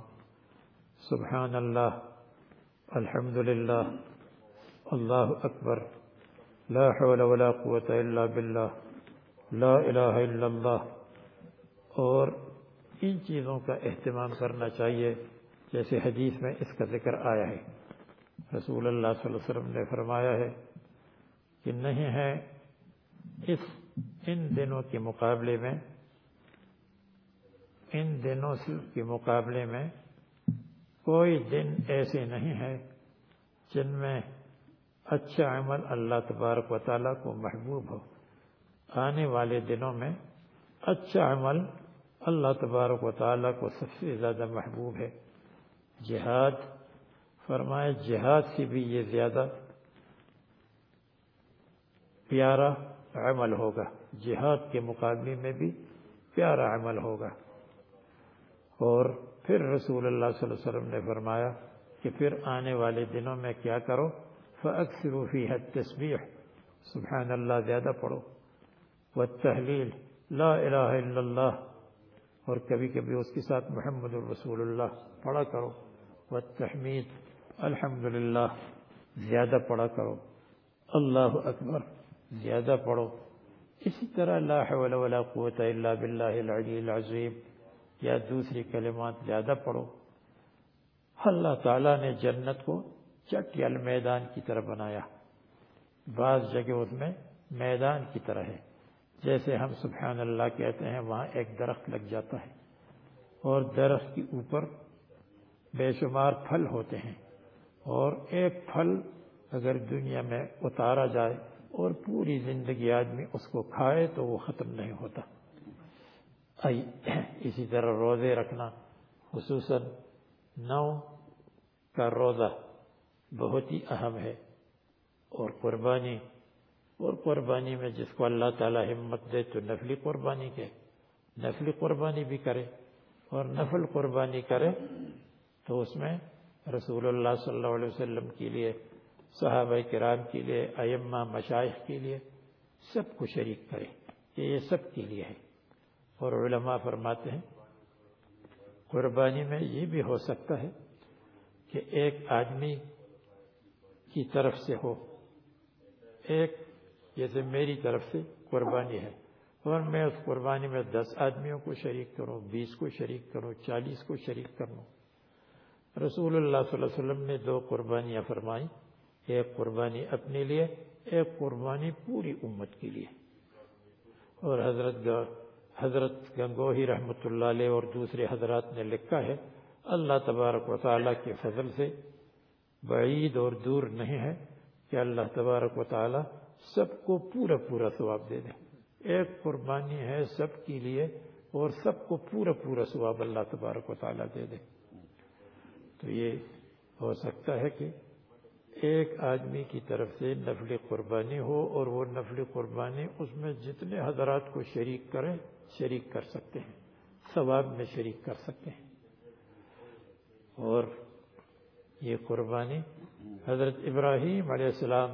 سبحان اللہ الحمد للہ اللہ اکبر لا حول ولا قوت الا باللہ لا الہ الا اللہ اور ان چیزوں کا اہتمام کرنا چاہیے، جیسے حدیث میں اس کا ذکر آیا ہے۔ رسول اللہ صلی اللہ علیہ وسلم نے فرمایا ہے کہ نہیں ہے اس ان دنوں کے مقابلے میں، ان دنوں کے مقابلے میں کوئی دن ایسے نہیں ہے جن میں اچھا عمل اللہ تبارک و تعالیٰ کو محبوب ہو۔ آنے والے دنوں میں اچھا عمل اللہ تبارک و تعالیٰ کو سب سے زیادہ محبوب ہے۔ جہاد، فرمائے جہاد سے بھی یہ زیادہ پیارا عمل ہوگا۔ جہاد کے مقابلے میں بھی پیارا عمل ہوگا۔ اور پھر رسول اللہ صلی اللہ علیہ وسلم نے فرمایا کہ پھر آنے والے دنوں میں کیا کرو؟ فَأَكْثِرُوا فِيهَا التَّسْبِيحِ۔ سبحان اللہ، زیادہ پڑھو۔ والتحلیل لا الہ الا اللہ اور کبھی کبھی اس کے ساتھ محمد الرسول اللہ پڑھا کرو۔ والتحمید الحمد للہ۔ زیادہ پڑھا کرو۔ اللہ اکبر، زیادہ پڑھو۔ اسی طرح لا حول ولا قوت الا باللہ العلی العظیم۔ یا دوسری کلمات زیادہ پڑھو۔ اللہ تعالیٰ نے جنت کو چٹیل میدان کی طرح بنایا۔ بعض جگہ اس میں میدان کی طرح ہے۔ جیسے ہم سبحان اللہ کہتے ہیں، وہاں ایک درخت لگ جاتا ہے اور درخت کے اوپر بے شمار پھل ہوتے ہیں۔ اور ایک پھل اگر دنیا میں اتارا جائے اور پوری زندگی آدمی اس کو کھائے تو وہ ختم نہیں ہوتا۔ اسی طرح روزے رکھنا، خصوصاً نو کا روزہ بہت ہی اہم ہے۔ اور قربانی اور قربانی میں جس کو اللہ تعالی ہمت دے تو نفلی قربانی کے، نفلی قربانی بھی کرے۔ اور نفل قربانی کرے تو اس میں رسول اللہ صلی اللہ علیہ وسلم کے لیے، صحابہ کرام کے لیے، ائمہ مشائق کے لیے سب کو شریک کرے۔ کہ یہ سب کے لیے ہے۔ اور علماء فرماتے ہیں، قربانی میں یہ بھی ہو سکتا ہے کہ ایک آدمی کی طرف سے ہو، ایک جیسے میری طرف سے قربانی ہے اور میں اس قربانی میں دس آدمیوں کو شریک کروں، بیس کو شریک کروں، چالیس کو شریک کروں رسول اللہ صلی اللہ علیہ وسلم نے دو قربانیاں فرمائی ایک قربانی اپنے لیے، ایک قربانی پوری امت کے لیے۔ اور حضرت حضرت گنگوہی رحمۃ اللہ علیہ اور دوسرے حضرات نے لکھا ہے، اللہ تبارک و تعالیٰ کے فضل سے بعید اور دور نہیں ہے کہ اللہ تبارک و تعالیٰ سب کو پورا پورا ثواب دے دے۔ ایک قربانی ہے سب کے لیے اور سب کو پورا پورا ثواب اللہ تبارک و تعالیٰ دے دے۔ تو یہ ہو سکتا ہے کہ ایک آدمی کی طرف سے نفل قربانی ہو اور وہ نفل قربانی اس میں جتنے حضرات کو شریک کریں شریک کر سکتے ہیں، ثواب میں شریک کر سکتے ہیں۔ اور یہ قربانی حضرت ابراہیم علیہ السلام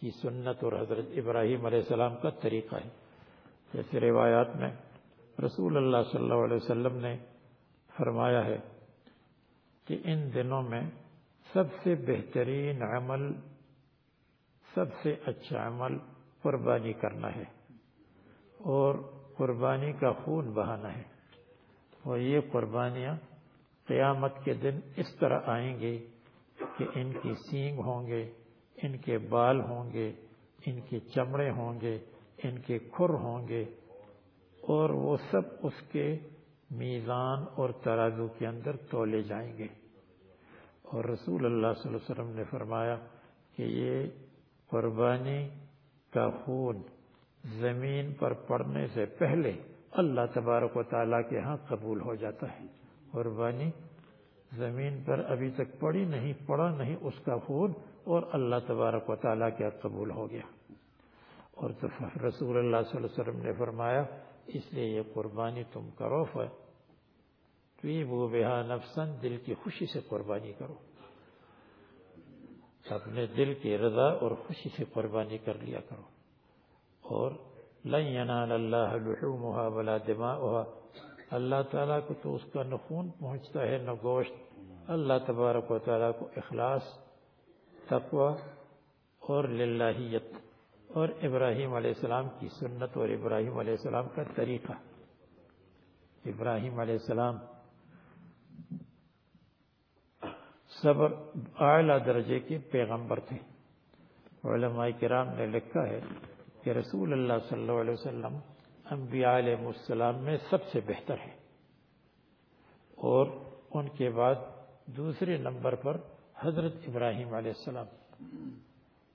کی سنت اور حضرت ابراہیم علیہ السلام کا طریقہ ہے۔ جیسے روایات میں رسول اللہ صلی اللہ علیہ وسلم نے فرمایا ہے کہ ان دنوں میں سب سے بہترین عمل، سب سے اچھا عمل قربانی کرنا ہے۔ اور قربانی کا خون بہانا ہے۔ اور یہ قربانیاں قیامت کے دن اس طرح آئیں گے کہ ان کی سینگ ہوں گے، ان کے بال ہوں گے، ان کے چمڑے ہوں گے، ان کے کھر ہوں گے۔ اور وہ سب اس کے میزان اور ترازو کے اندر تولے جائیں گے۔ اور رسول اللہ صلی اللہ علیہ وسلم نے فرمایا کہ یہ قربانی کا خون زمین پر پڑنے سے پہلے اللہ تبارک و تعالیٰ کے ہاں قبول ہو جاتا ہے۔ قربانی زمین پر ابھی تک پڑی نہیں، پڑا نہیں، اس کا خون اور اللہ تبارک و تعالیٰ کے ہاں قبول ہو گیا۔ اور رسول اللہ صلی اللہ علیہ وسلم نے فرمایا، اس لیے یہ قربانی تم کرو وہ بہا نفسن دل کی خوشی سے قربانی کرو۔ اپنے دل کی رضا اور خوشی سے قربانی کر لیا کرو۔ اور لن ینال اللہ لحومها ولا دماؤها۔ اللہ تعالیٰ کو تو اس کا نہ خون پہنچتا ہے نہ گوشت۔ اللہ تبارک و تعالیٰ کو اخلاص، تقوی اور للہیت۔ اور ابراہیم علیہ السلام کی سنت اور ابراہیم علیہ السلام کا طریقہ۔ ابراہیم علیہ السلام صبر اعلیٰ درجے کے پیغمبر تھے۔ علماء کرام نے لکھا ہے کہ رسول اللہ صلی اللہ علیہ وسلم انبیاء علیہ السلام میں سب سے بہتر ہے اور ان کے بعد دوسرے نمبر پر حضرت ابراہیم علیہ السلام،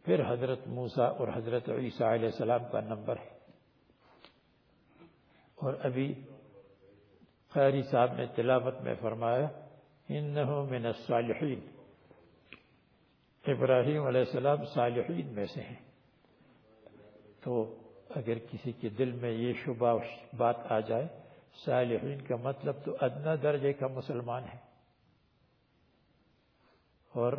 پھر حضرت موسا اور حضرت عیسیٰ علیہ السلام کا نمبر ہے۔ اور ابھی قاری صاحب نے تلاوت میں فرمایا، انہو من الصالحین۔ ابراہیم علیہ السلام صالحین میں سے ہیں۔ تو اگر کسی کے دل میں یہ شبہ بات آ جائے، صالحین کا مطلب تو ادنا درجے کا مسلمان ہے۔ اور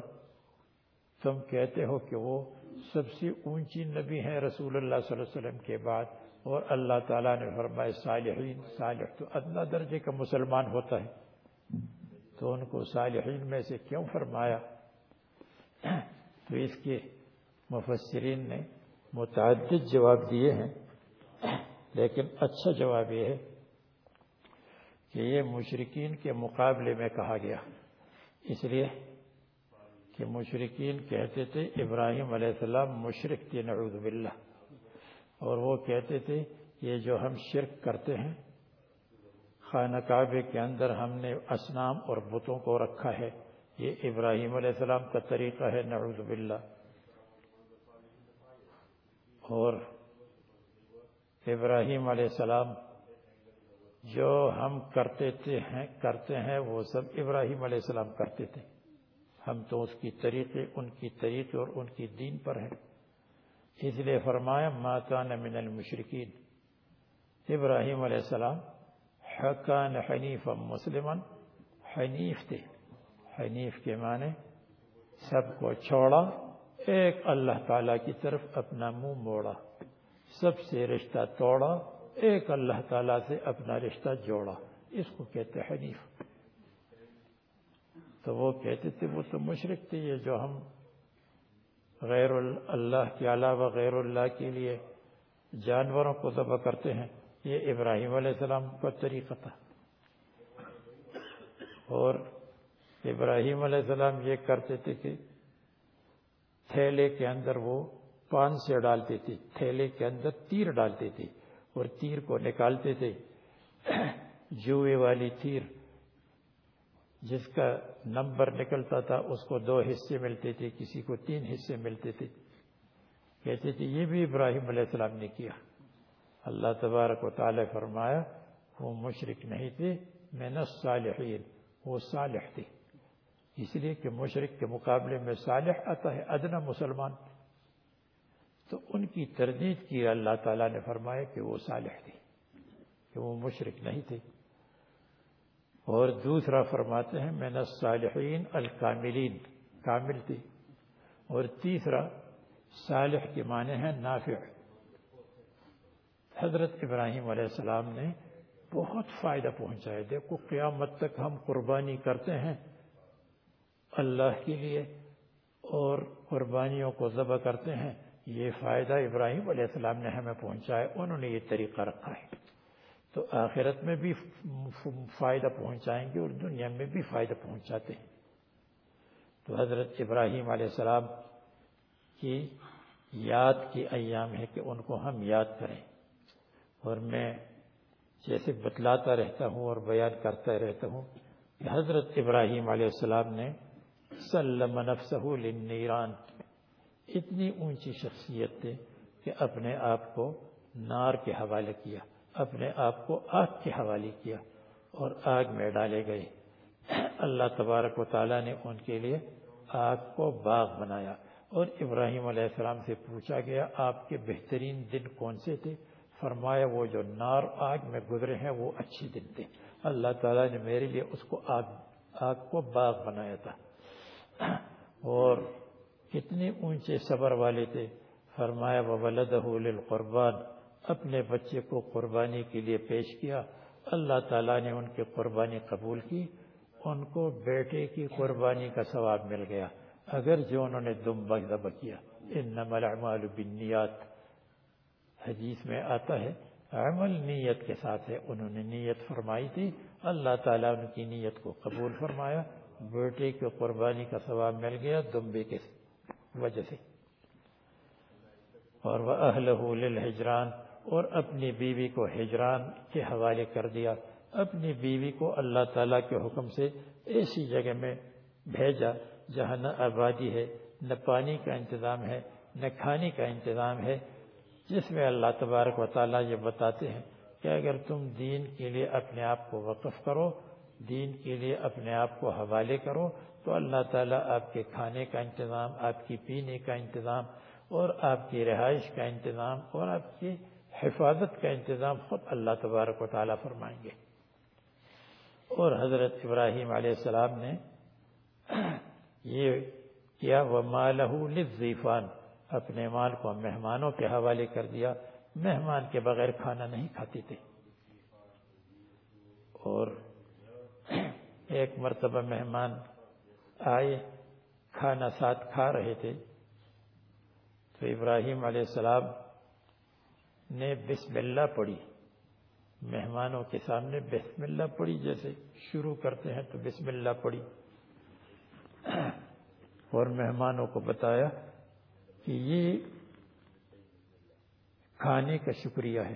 تم کہتے ہو کہ وہ سب سے اونچی نبی ہیں رسول اللہ صلی اللہ علیہ وسلم کے بعد، اور اللہ تعالیٰ نے فرمائے صالحین، صالح تو ادنا درجے کا مسلمان ہوتا ہے۔ تو ان کو صالحین میں سے کیوں فرمایا؟ تو اس کے مفسرین نے متعدد جواب دیے ہیں، لیکن اچھا جواب یہ ہے کہ یہ مشرقین کے مقابلے میں کہا گیا۔ اس لیے کہ مشرقین کہتے تھے، ابراہیم علیہ السلام مشرق تھے، نعوذ باللہ۔ اور وہ کہتے تھے، یہ جو ہم شرک کرتے ہیں، خانہ کعبے کے اندر ہم نے اسنام اور بتوں کو رکھا ہے۔ یہ ابراہیم علیہ السلام کا طریقہ ہے، نعوذ باللہ۔ اور ابراہیم علیہ السلام جو ہم کرتے تھے ہیں کرتے ہیں، وہ سب ابراہیم علیہ السلام کرتے تھے۔ ہم تو اس کی طریقے ان کی طریقے اور ان کی دین پر ہیں۔ اس لیے فرمایا ماتان من المشرقین ابراہیم علیہ السلام حقان حنیف مسلمن حنیف تھے۔ حنیف کے معنی سب کو چھوڑا۔ ایک اللہ تعالی کی طرف اپنا منہ موڑا، سب سے رشتہ توڑا، ایک اللہ تعالی سے اپنا رشتہ جوڑا۔ اس کو کہتے حنیف۔ تو وہ کہتے تھے، وہ تو مشرق تھے، یہ جو ہم غیر اللہ کے علاوہ غیر اللہ کے لیے جانوروں کو ذبح کرتے ہیں، یہ ابراہیم علیہ السلام کا طریقہ تھا۔ اور ابراہیم علیہ السلام یہ کرتے تھے کہ تھیلے کے اندر وہ پان سے ڈالتے تھے، تھیلے کے اندر تیر ڈالتے تھے اور تیر کو نکالتے تھے۔ جوئے والی تیر جس کا نمبر نکلتا تھا، اس کو دو حصے ملتے تھے، کسی کو تین حصے ملتے تھے۔ کہتے تھے، یہ بھی ابراہیم علیہ السلام نے کیا۔ اللہ تبارک و تعالی فرمایا، وہ مشرق نہیں تھے، میں الصالحین وہ صالح تھے۔ اس لیے کہ مشرق کے مقابلے میں صالح آتا ہے، ادنا مسلمان۔ تو ان کی تردید کی اللہ تعالیٰ نے فرمایا کہ وہ صالح تھے کہ وہ مشرق نہیں تھے اور دوسرا فرماتے ہیں میں الصالحین الکاملین، کامل تھے اور تیسرا، صالح کے معنی ہیں نافع۔ حضرت ابراہیم علیہ السلام نے بہت فائدہ پہنچایا۔ دیکھو، قیامت تک ہم قربانی کرتے ہیں۔ اللہ کے لیے اور قربانیوں کو ذبح کرتے ہیں، یہ فائدہ ابراہیم علیہ السلام نے ہمیں پہنچایا انہوں نے یہ طریقہ رکھا ہے۔ تو آخرت میں بھی فائدہ پہنچائیں گے اور دنیا میں بھی فائدہ پہنچاتے ہیں۔ تو حضرت ابراہیم علیہ السلام کی یاد کی ایام ہے کہ ان کو ہم یاد کریں۔ اور میں جیسے بتلاتا رہتا ہوں اور بیان کرتا رہتا ہوں کہ حضرت ابراہیم علیہ السلام نے سلم نفسہ للنیران۔ اتنی اونچی شخصیت تھے کہ اپنے آپ کو نار کے حوالے کیا، اپنے آپ کو آگ کے حوالے کیا اور آگ میں ڈالے گئے۔ اللہ تبارک و تعالیٰ نے ان کے لیے آگ کو باغ بنایا اور ابراہیم علیہ السلام سے پوچھا گیا، آپ کے بہترین دن کون سے تھے؟ فرمایا، وہ جو نار آگ میں گزرے ہیں، وہ اچھی دن تھے۔ اللہ تعالیٰ نے میرے لیے اس کو آگ آگ کو باغ بنایا تھا۔ اور کتنے اونچے صبر والے تھے۔ فرمایا، وَوَلَدَهُ لِلْقُرْبَانِ اپنے بچے کو قربانی کے لیے پیش کیا۔ اللہ تعالیٰ نے ان کی قربانی قبول کی۔ ان کو بیٹے کی قربانی کا ثواب مل گیا۔ اگر جو انہوں نے دم ذبح کیا۔ انما الاعمال بالنیات حدیث میں آتا ہے، عمل نیت کے ساتھ ہے۔ انہوں نے نیت فرمائی تھی۔ اللہ تعالیٰ ان کی نیت کو قبول فرمایا۔ بیٹے کی قربانی کا ثواب مل گیا دمبے کے وجہ سے۔ اور وہ للحجران، اور اپنی بیوی کو ہجران کے حوالے کر دیا۔ اپنی بیوی کو اللہ تعالیٰ کے حکم سے ایسی جگہ میں بھیجا جہاں نہ آبادی ہے، نہ پانی کا انتظام ہے، نہ کھانے کا انتظام ہے۔ جس میں اللہ تبارک و تعالیٰ یہ بتاتے ہیں کہ اگر تم دین کے لیے اپنے آپ کو وقف کرو دین کے لیے اپنے آپ کو حوالے کرو تو اللہ تعالیٰ آپ کے کھانے کا انتظام، آپ کی پینے کا انتظام اور آپ کی رہائش کا انتظام اور آپ کی حفاظت کا انتظام خود اللہ تبارک و تعالیٰ فرمائیں گے۔ اور حضرت ابراہیم علیہ السلام نے یہ کیا وہ مالہ لذیفان اپنے مال کو مہمانوں کے حوالے کر دیا، مہمان کے بغیر کھانا نہیں کھاتے تھے اور ایک مرتبہ مہمان آئے، کھانا ساتھ کھا رہے تھے۔ تو ابراہیم علیہ السلام نے بسم اللہ پڑھی۔ مہمانوں کے سامنے بسم اللہ پڑھی، جیسے شروع کرتے ہیں تو بسم اللہ پڑھی۔ اور مہمانوں کو بتایا کہ یہ کھانے کا شکریہ ہے۔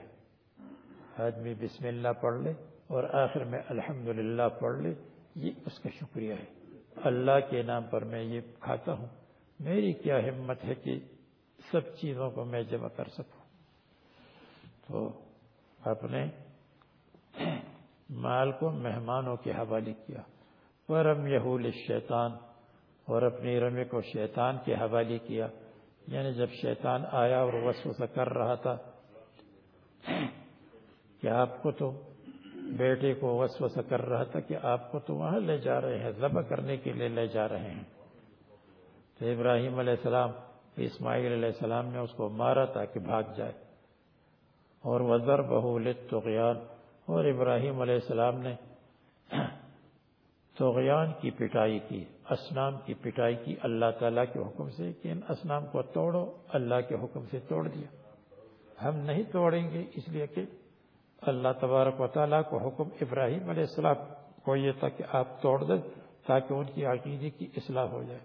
آدمی بسم اللہ پڑھ لے اور آخر میں الحمدللہ پڑھ لے۔ یہ اس کا شکریہ ہے۔ اللہ کے نام پر میں یہ کھاتا ہوں۔ میری کیا ہمت ہے کہ سب چیزوں کو میں جمع کر سکوں۔ تو اپنے مال کو مہمانوں کے حوالے کیا۔ ورم یہول شیطان اور اپنی رمی کو شیطان کے حوالے کیا۔ یعنی جب شیطان آیا اور وسوسہ کر رہا تھا کہ آپ کو تو بیٹے کو وسوسہ کر رہا تھا کہ آپ کو تو وہاں لے جا رہے ہیں، ذبح کرنے کے لیے لے جا رہے ہیں۔ تو ابراہیم علیہ السلام، اسماعیل علیہ السلام نے اس کو مارا تاکہ بھاگ جائے۔ اور وزر بہولت توغیان اور ابراہیم علیہ السلام نے توغیان کی پٹائی کی اسنام کی پٹائی کی، اللہ تعالیٰ کے حکم سے کہ ان اسنام کو توڑو، اللہ کے حکم سے توڑ دیا۔ ہم نہیں توڑیں گے اس لیے کہ اللہ تبارک و تعالیٰ کو حکم ابراہیم علیہ السلام کو یہ تھا کہ آپ توڑ دیں تاکہ ان کی عقیدے کی اصلاح ہو جائے۔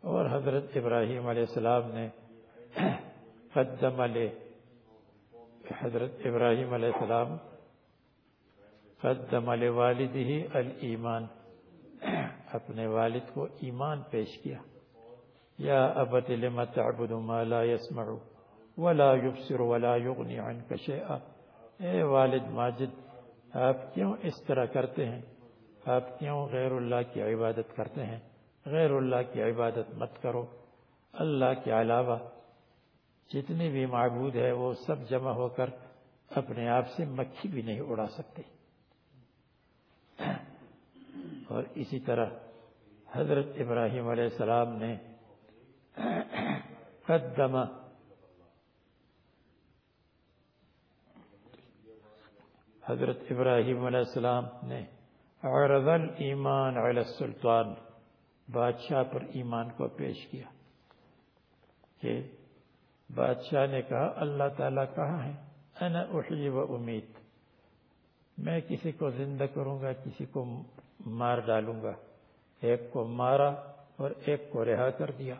اور حضرت ابراہیم علیہ السلام نے قدم لے حضرت ابراہیم علیہ السلام، قدم لوالدہ ہی الایمان، اپنے والد کو ایمان پیش کیا۔ یا ابت لما تعبد ما لا يسمع ولا يبصر ولا يغني عنك شيئا۔ اے والد ماجد، آپ کیوں اس طرح کرتے ہیں؟ آپ کیوں غیر اللہ کی عبادت کرتے ہیں؟ غیر اللہ کی عبادت مت کرو۔ اللہ کے علاوہ جتنی بھی معبود ہے، وہ سب جمع ہو کر اپنے آپ سے مکھی بھی نہیں اڑا سکتے۔ اور اسی طرح حضرت ابراہیم علیہ السلام نے قدم حضرت ابراہیم علیہ السلام نے عرض الایمان علی السلطان، بادشاہ پر ایمان کو پیش کیا۔ کہ بادشاہ نے کہا، اللہ تعالیٰ کہاں ہے؟ انا احیی و امید میں کسی کو زندہ کروں گا، کسی کو مار ڈالوں گا۔ ایک کو مارا اور ایک کو رہا کر دیا۔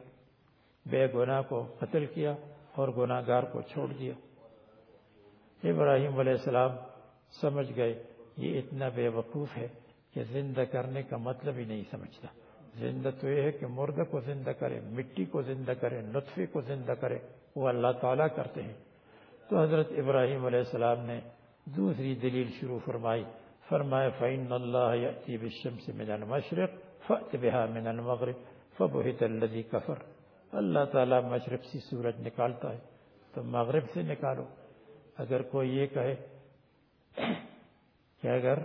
بے گناہ کو قتل کیا اور گناہ گار کو چھوڑ دیا۔ ابراہیم علیہ السلام سمجھ گئے یہ اتنا بے وقوف ہے کہ زندہ کرنے کا مطلب ہی نہیں سمجھتا۔ زندہ تو یہ ہے کہ مردہ کو زندہ کرے، مٹی کو زندہ کرے، نطفے کو زندہ کرے، وہ اللہ تعالیٰ کرتے ہیں۔ تو حضرت ابراہیم علیہ السلام نے دوسری دلیل شروع فرمائی فرمائے فعین اللہ بالشمس من المشرق فأت بها من المغرب فبہت الذی کفر اللہ تعالیٰ مشرق سے سورج نکالتا ہے، تو مغرب سے نکالو۔ اگر کوئی یہ کہے کہ اگر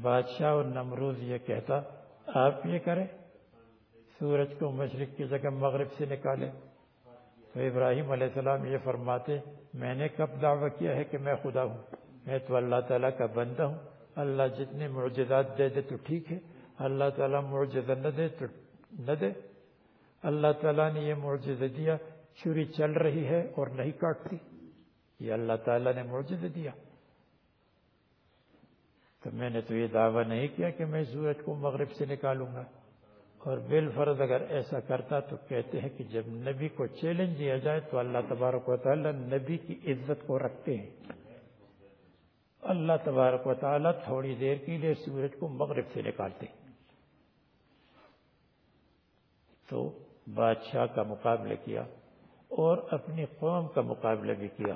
بادشاہ اور نمروز یہ کہتا، آپ یہ کریں؟ سورج کو مشرق کی جگہ مغرب سے نکالے تو ابراہیم علیہ السلام یہ فرماتے، میں نے کب دعویٰ کیا ہے کہ میں خدا ہوں؟ میں تو اللہ تعالیٰ کا بندہ ہوں۔ اللہ جتنے معجزات دے دے تو ٹھیک ہے۔ اللہ تعالیٰ معجزہ نہ دے تو نہ دے۔ اللہ تعالیٰ نے یہ معجزہ دیا چھری چل رہی ہے اور نہیں کاٹتی۔ یہ اللہ تعالیٰ نے معجزہ دیا۔ تو میں نے تو یہ دعویٰ نہیں کیا کہ میں سورج کو مغرب سے نکالوں گا۔ اور بالفرض اگر ایسا کرتا تو کہتے ہیں کہ جب نبی کو چیلنج دیا جائے تو اللہ تبارک و تعالیٰ نبی کی عزت کو رکھتے ہیں۔ اللہ تبارک و تعالیٰ تھوڑی دیر کے لیے سورج کو مغرب سے نکالتے تو بادشاہ کا مقابلہ کیا اور اپنی قوم کا مقابلہ بھی کیا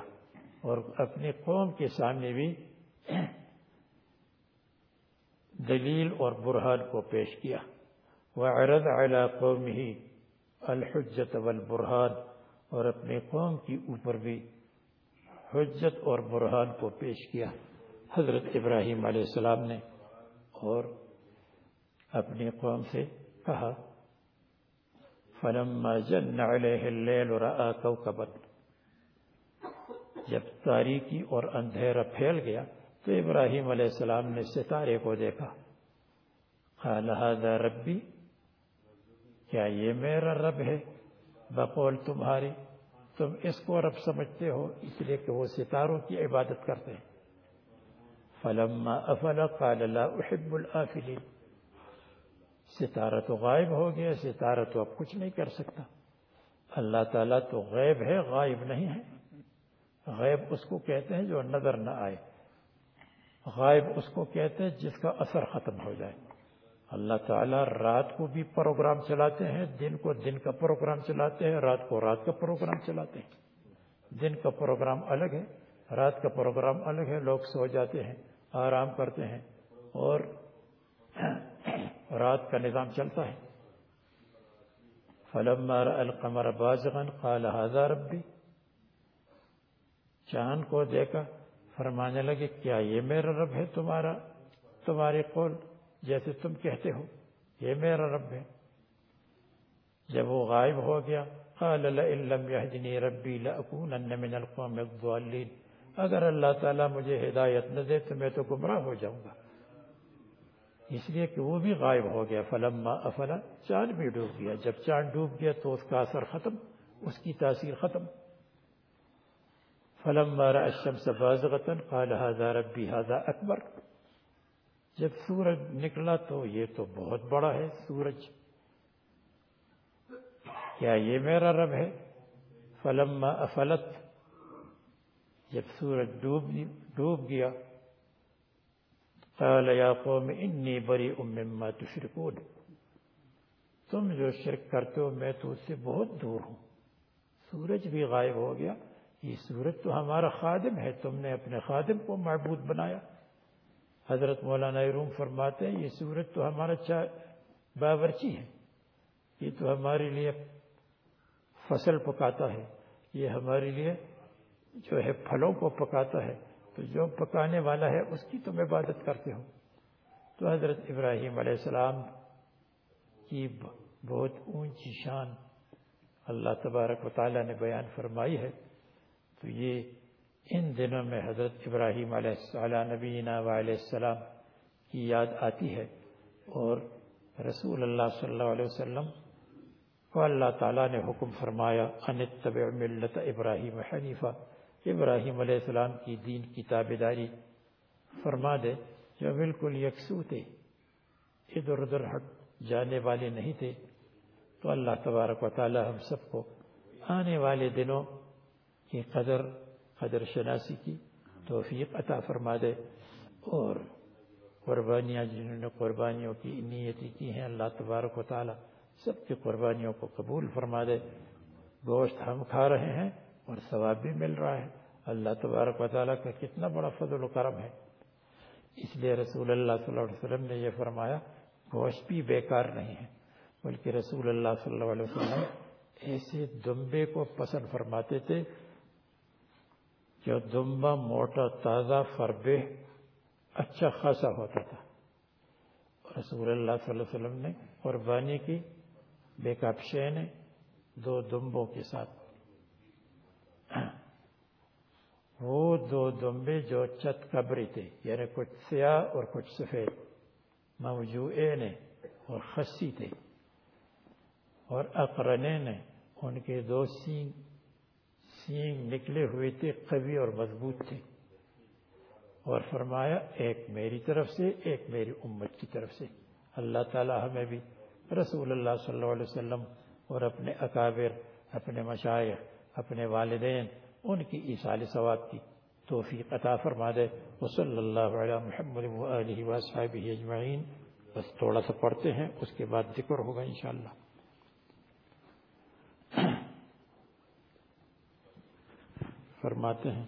اور اپنی قوم کے سامنے بھی دلیل اور برہان کو پیش کیا۔ وعرض على قومه الحجت والبرہان اور اپنے قوم کی اوپر بھی حجت اور برہان کو پیش کیا۔ حضرت ابراہیم علیہ السلام نے اور اپنی قوم سے کہا، فلما جن علیہ اللیل رآ کوکبا جب تاریکی اور اندھیرا پھیل گیا تو ابراہیم علیہ السلام نے ستارے کو دیکھا۔ قال، هذا ربی کیا یہ میرا رب ہے؟ بقول تمہاری تم اس کو رب سمجھتے ہو، اس لیے کہ وہ ستاروں کی عبادت کرتے ہیں۔ فلما افل، قال، لا احب الافلین ستارہ تو غائب ہو گیا، ستارہ تو اب کچھ نہیں کر سکتا۔ اللہ تعالیٰ تو غیب ہے، غائب نہیں ہے۔ غیب اس کو کہتے ہیں جو نظر نہ آئے۔ غائب اس کو کہتے ہیں جس کا اثر ختم ہو جائے۔ اللہ تعالیٰ رات کو بھی پروگرام چلاتے ہیں، دن کو دن کا پروگرام چلاتے ہیں، رات کو رات کا پروگرام چلاتے ہیں۔ دن کا پروگرام الگ ہے، رات کا پروگرام الگ ہے، لوگ سو جاتے ہیں، آرام کرتے ہیں اور رات کا نظام چلتا ہے۔ فلما القمر بازغا قال هذا ربی چاند کو دیکھا فرمانے لگے، کیا یہ میرا رب ہے تمہارا تمہاری قول جیسے تم کہتے ہو؟ یہ میرا رب ہے. جب وہ غائب ہو گیا، قال، لئن لم يهدني ربي لأكونن من القوم الضالين اگر اللہ تعالیٰ مجھے ہدایت نہ دے تو میں تو گمراہ ہو جاؤں گا۔ اس لیے کہ وہ بھی غائب ہو گیا۔ فلما افلا، چاند بھی ڈوب گیا۔ جب چاند ڈوب گیا تو اس کا اثر ختم، اس کی تاثیر ختم۔ فلما رأى الشمس بازغة قال هذا ربي هذا اکبر جب سورج نکلا تو یہ تو بہت بڑا ہے سورج۔ کیا یہ میرا رب ہے؟ فلما افلت جب سورج ڈوب ڈوب گیا۔ قال یا قوم انی بری مما تشرکون تم جو شرک کرتے ہو، میں تو اس سے بہت دور ہوں۔ سورج بھی غائب ہو گیا۔ یہ سورج تو ہمارا خادم ہے، تم نے اپنے خادم کو معبود بنایا۔ حضرت مولانا روم فرماتے ہیں، یہ سورج تو ہمارا چا، باورچی ہے۔ یہ تو ہمارے لیے فصل پکاتا ہے۔ یہ ہمارے لیے جو ہے پھلوں کو پکاتا ہے۔ تو جو پکانے والا ہے، اس کی تم عبادت کرتے ہو۔ تو حضرت ابراہیم علیہ السلام کی بہت اونچی شان اللہ تبارک و تعالیٰ نے بیان فرمائی ہے۔ تو یہ ان دنوں میں حضرت ابراہیم علیہ السلام، نبینا علیہ السلام کی یاد آتی ہے اور رسول اللہ صلی اللہ علیہ وسلم کو اللہ تعالیٰ نے حکم فرمایا، ان طبع ملت ابراہیم حنیفہ ابراہیم علیہ السلام کی دین کی تابداری فرما دے، جو بالکل یکسو تھے، ادھر ادھر ہٹ جانے والے نہیں تھے۔ تو اللہ تبارک و تعالی ہم سب کو آنے والے دنوں کی قدر قدر شناسی کی توفیق عطا فرما دے اور قربانیاں جنہوں نے قربانیوں کی نیتی کی ہیں، اللہ تبارک و تعالی سب کی قربانیوں کو قبول فرما دے۔ گوشت ہم کھا رہے ہیں اور ثواب بھی مل رہا ہے۔ اللہ تبارک و تعالیٰ کا کتنا بڑا فضل و کرم ہے۔ اس لیے رسول اللہ صلی اللہ علیہ وسلم نے یہ فرمایا، گوشت بھی بیکار نہیں ہے۔ بلکہ رسول اللہ صلی اللہ علیہ وسلم ایسے دمبے کو پسند فرماتے تھے جو دمبا موٹا تازہ فربے اچھا خاصا ہوتا تھا۔ رسول اللہ صلی اللہ علیہ وسلم نے قربانی کی بے کپشے نے دو دمبوں کے ساتھ۔ وہ دو دمبے جو چت قبری تھے یعنی کچھ سیاہ اور کچھ سفید، موجوعے نے اور خسی تھے۔ اور اقرنے نے ان کے دو سینگ سینگ نکلے ہوئے تھے، قوی اور مضبوط تھے۔ اور فرمایا، ایک میری طرف سے، ایک میری امت کی طرف سے۔ اللہ تعالی ہمیں بھی، رسول اللہ صلی اللہ علیہ وسلم اور اپنے اکابر، اپنے مشائق اپنے والدین، ان کی ایسال ثواب کی توفیق عطا فرما دے۔ وصلی اللہ علیہ محمد وآلہ وآصحابہ اجمعین۔ بس تھوڑا سا پڑھتے ہیں، اس کے بعد ذکر ہوگا انشاءاللہ۔ فرماتے ہیں۔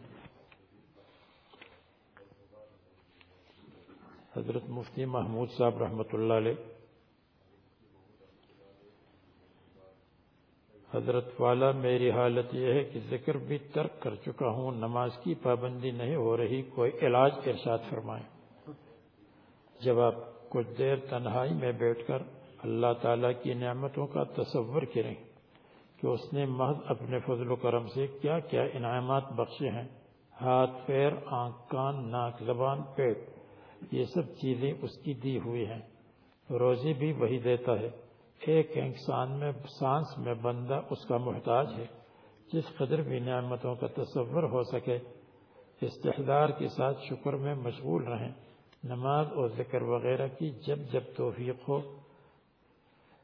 حضرت مفتی محمود صاحب رحمۃ اللہ علیہ، حضرت والا، میری حالت یہ ہے کہ ذکر بھی ترک کر چکا ہوں، نماز کی پابندی نہیں ہو رہی، کوئی علاج ارشاد فرمائیں۔ جب آپ کچھ دیر تنہائی میں بیٹھ کر اللہ تعالیٰ کی نعمتوں کا تصور کریں۔ کہ اس نے محض اپنے فضل و کرم سے کیا کیا انعامات بخشے ہیں۔ ہاتھ، پیر، آنکھ، کان، ناک، زبان، پیٹ، یہ سب چیزیں اس کی دی ہوئی ہیں۔ روزی بھی وہی دیتا ہے۔ ایک انسان میں، سانس میں بندہ اس کا محتاج ہے۔ جس قدر بھی نعمتوں کا تصور ہو سکے، استحدار کے ساتھ شکر میں مشغول رہیں۔ نماز اور ذکر وغیرہ کی جب جب توفیق ہو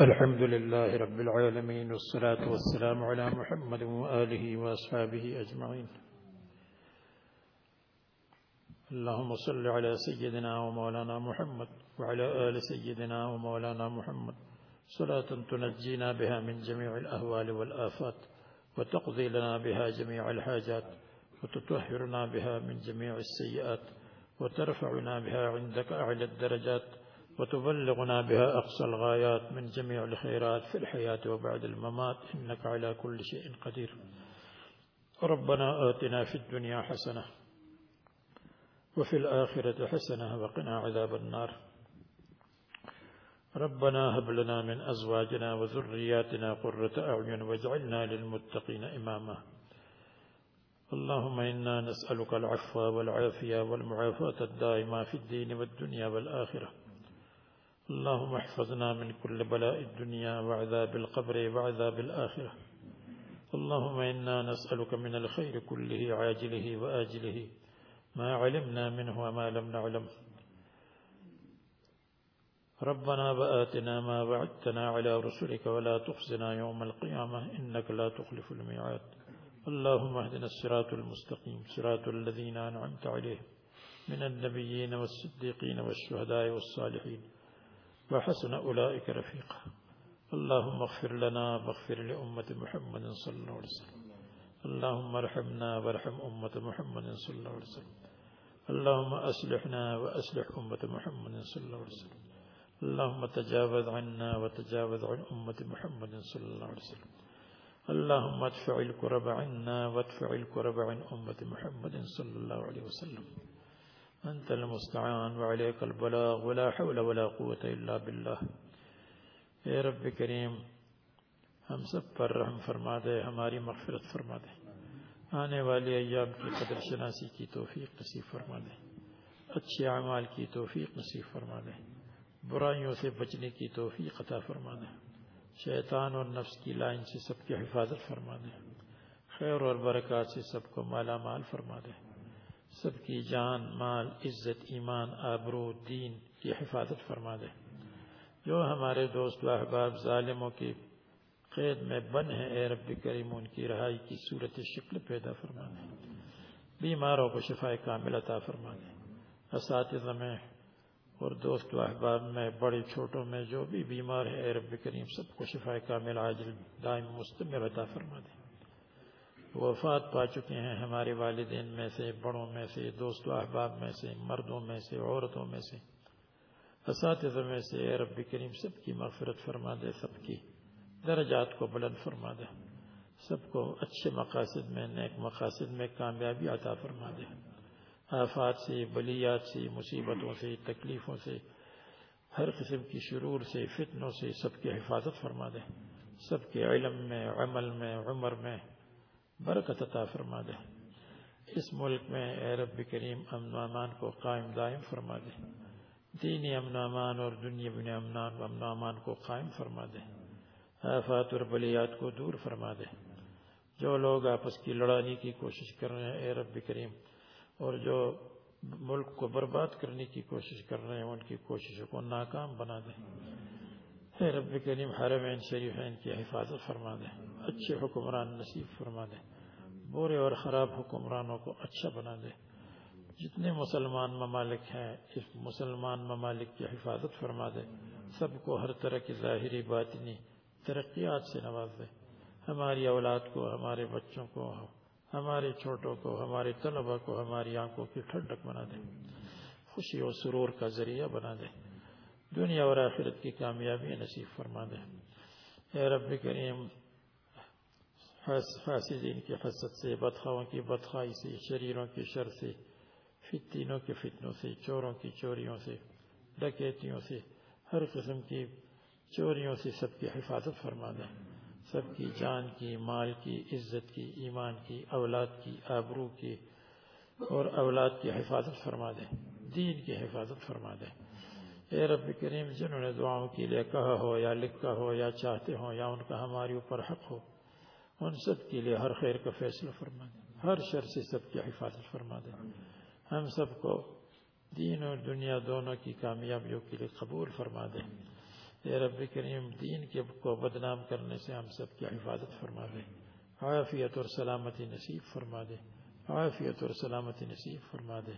الحمد لله رب العالمين والصلاة والسلام على محمد وآله وأصحابه أجمعين. اللهم صل على سيدنا ومولانا محمد وعلى آل سيدنا ومولانا محمد. صلاة تنجينا بها من جميع الأهوال والآفات وتقضي لنا بها جميع الحاجات وتطهرنا بها من جميع السيئات وترفعنا بها عندك أعلى الدرجات وتبلغنا بها أقصى الغايات من جميع الخيرات في الحياة وبعد الممات. إنك على كل شيء قدير. ربنا آتنا في الدنيا حسنة وفي الآخرة حسنة وقنا عذاب النار. ربنا هب لنا من أزواجنا وذرياتنا قرة أعين واجعلنا للمتقين إماما. اللهم إنا نسألك العفو والعافية والمعافاة الدائمة في الدين والدنيا والآخرة. اللهم احفظنا من كل بلاء الدنيا وعذاب القبر وعذاب الآخرة. اللهم إنا نسألك من الخير كله عاجله وآجله. ما علمنا منه وما لم نعلم. ربنا وآتنا ما وعدتنا على رسلك ولا تخزنا يوم القيامة إنك لا تخلف الميعاد. اللهم اهدنا الصراط المستقيم صراط الذين أنعمت عليهم من النبيين والصديقين والشهداء والصالحين. وحسن أولئك رفيقا. اللهم اغفر لنا واغفر لأمة محمد صلى الله عليه وسلم. اللهم ارحمنا وارحم أمة محمد صلى الله عليه وسلم. اللهم أصلحنا وأصلح أمة محمد صلى الله عليه وسلم. اللهم تجاوز عنا وتجاوز عن أمة محمد صلى الله عليه وسلم. اللهم ادفع الكرب عنا وادفع الكرب عن أمة محمد صلى الله عليه وسلم. أنت المستعان وعليك البلاغ ولا حول ولا قوة إلا بالله. اے رب کریم ہم سب پر رحم فرما دے، ہماری مغفرت فرما دے۔ آنے والے ایام کی قدر شناسی کی توفیق نصیب فرما دے۔ اچھے اعمال کی توفیق نصیب فرما دے۔ برائیوں سے بچنے کی توفیق عطا فرما دے۔ شیطان اور نفس کی لائن سے سب کی حفاظت فرما دے۔ خیر اور برکات سے سب کو مالا مال فرما دے۔ سب کی جان، مال، عزت، ایمان، آبرو، دین کی حفاظت فرما دے۔ جو ہمارے دوست و احباب ظالموں کی قید میں بن ہیں، اے رب کریم، ان کی رہائی کی صورت شکل پیدا فرما دے۔ بیماروں کو شفا کامل عطا فرما دے۔ اساتذہ میں اور دوست و احباب میں بڑے چھوٹوں میں جو بھی بیمار ہے اے رب کریم، سب کو شفا کامل، عاجل، دائم، مستمر عطا فرما دے۔ وفات پا چکے ہیں ہمارے والدین میں سے، بڑوں میں سے، دوست و احباب میں سے، مردوں میں سے، عورتوں میں سے۔ اساتذہ میں سے، اے رب کریم، سب کی مغفرت فرما دے، سب کی درجات کو بلند فرما دے۔ سب کو اچھے مقاصد میں، نیک مقاصد میں کامیابی عطا فرما دے۔ آفات سے، بلیات سے، مصیبتوں سے، تکلیفوں سے، ہر قسم کی شرور سے، فتنوں سے، سب کی حفاظت فرما دے۔ سب کے علم میں، عمل میں، عمر میں برکت عطا فرما دے۔ اس ملک میں اے رب کریم امن و امان کو قائم دائم فرما دے۔ دینی امن و امان اور دنیا بن امنان و امن و امان کو قائم فرما دے۔ آفات اور بلیات کو دور فرما دے۔ جو لوگ آپس کی لڑانے کی کوشش کر رہے ہیں، اے رب کریم، اور جو ملک کو برباد کرنے کی کوشش کر رہے ہیں، ان کی کوششوں کو ناکام بنا دے۔ اے رب کریم، حرمین، شریفین کی حفاظت فرما دے، اچھے حکمران نصیب فرما دے، برے اور خراب حکمرانوں کو اچھا بنا دے۔ جتنے مسلمان ممالک ہیں، اس مسلمان ممالک کی حفاظت فرما دے۔ سب کو ہر طرح کی ظاہری باطنی ترقیات سے نواز دے۔ ہماری اولاد کو، ہمارے بچوں کو، ہمارے چھوٹوں کو، ہمارے طلبہ کو، ہماری آنکھوں کی ٹھنڈک بنا دے۔ خوشی و سرور کا ذریعہ بنا دے۔ دنیا اور آخرت کی کامیابی نصیب فرما دے اے رب کریم حاسدین کی حسد سے بدخواہوں کی بدخواہی سے، شریروں کی شر سے، فتنوں کے فتنوں سے، چوروں کی چوریوں سے، ڈکیتیوں سے، ہر قسم کی چوریوں سے سب کی حفاظت فرما دے سب کی جان کی، مال کی، عزت کی، ایمان کی، اولاد کی، آبرو کی اور اولاد کی حفاظت فرما دے دین کی حفاظت فرما دے اے رب کریم، جنہوں نے دعاؤں کے لیے کہا ہو یا لکھا ہو یا چاہتے ہو یا ان کا ہمارے اوپر حق ہو، ان سب کے لیے ہر خیر کا فیصلہ فرما دے، ہر شر سے سب کی حفاظت فرما دے۔ ہم سب کو دین اور دنیا دونوں کی کامیابیوں کے لیے قبول فرما دے۔ اے رب کریم، دین کے کو بدنام کرنے سے ہم سب کی حفاظت فرما دے۔ عافیت اور سلامتی نصیب فرما دے۔ عافیت اور سلامتی نصیب فرما دے۔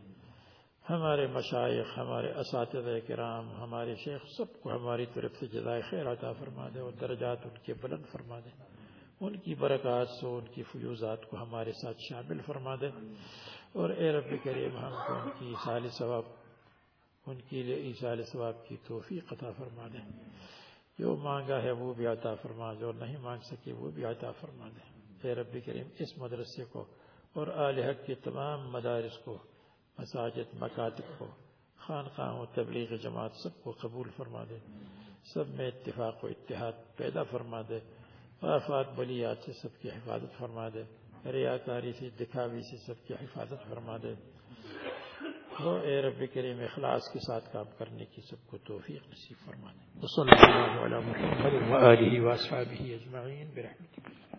ہمارے مشائق، ہمارے اساتذہ کرام، ہمارے شیخ سب کو ہماری طرف سے جزائے خیر عطا فرما دے اور درجات ان کے بلند فرما دے۔ ان کی برکات سے ان کی فیوزات کو ہمارے ساتھ شامل فرما دے۔ اور اے رب کریم، ہم کو ان کی سال ثواب، ان کے لیے ایسال ثواب کی توفیق عطا فرما دے۔ جو مانگا ہے وہ بھی عطا فرما دے اور نہیں مانگ سکے وہ بھی عطا فرما دے۔ اے رب کریم، اس مدرسے کو اور آل حق کے تمام مدارس کو مساجد، مکاتب کو خانقاہ تبلیغ جماعت سب کو قبول فرما دے، سب میں اتفاق و اتحاد پیدا فرما دے، آفات، بلیات سے سب کی حفاظت فرما دے، ریاکاری سے، دکھاوی سے سب کی حفاظت فرما دے۔ ہو اے رب کریم، اخلاص کے ساتھ کام کرنے کی سب کو توفیق نصیب فرما دے۔ وصلی اللہ علی محمد وآلہ وآصحابہ اجمعین برحمتک۔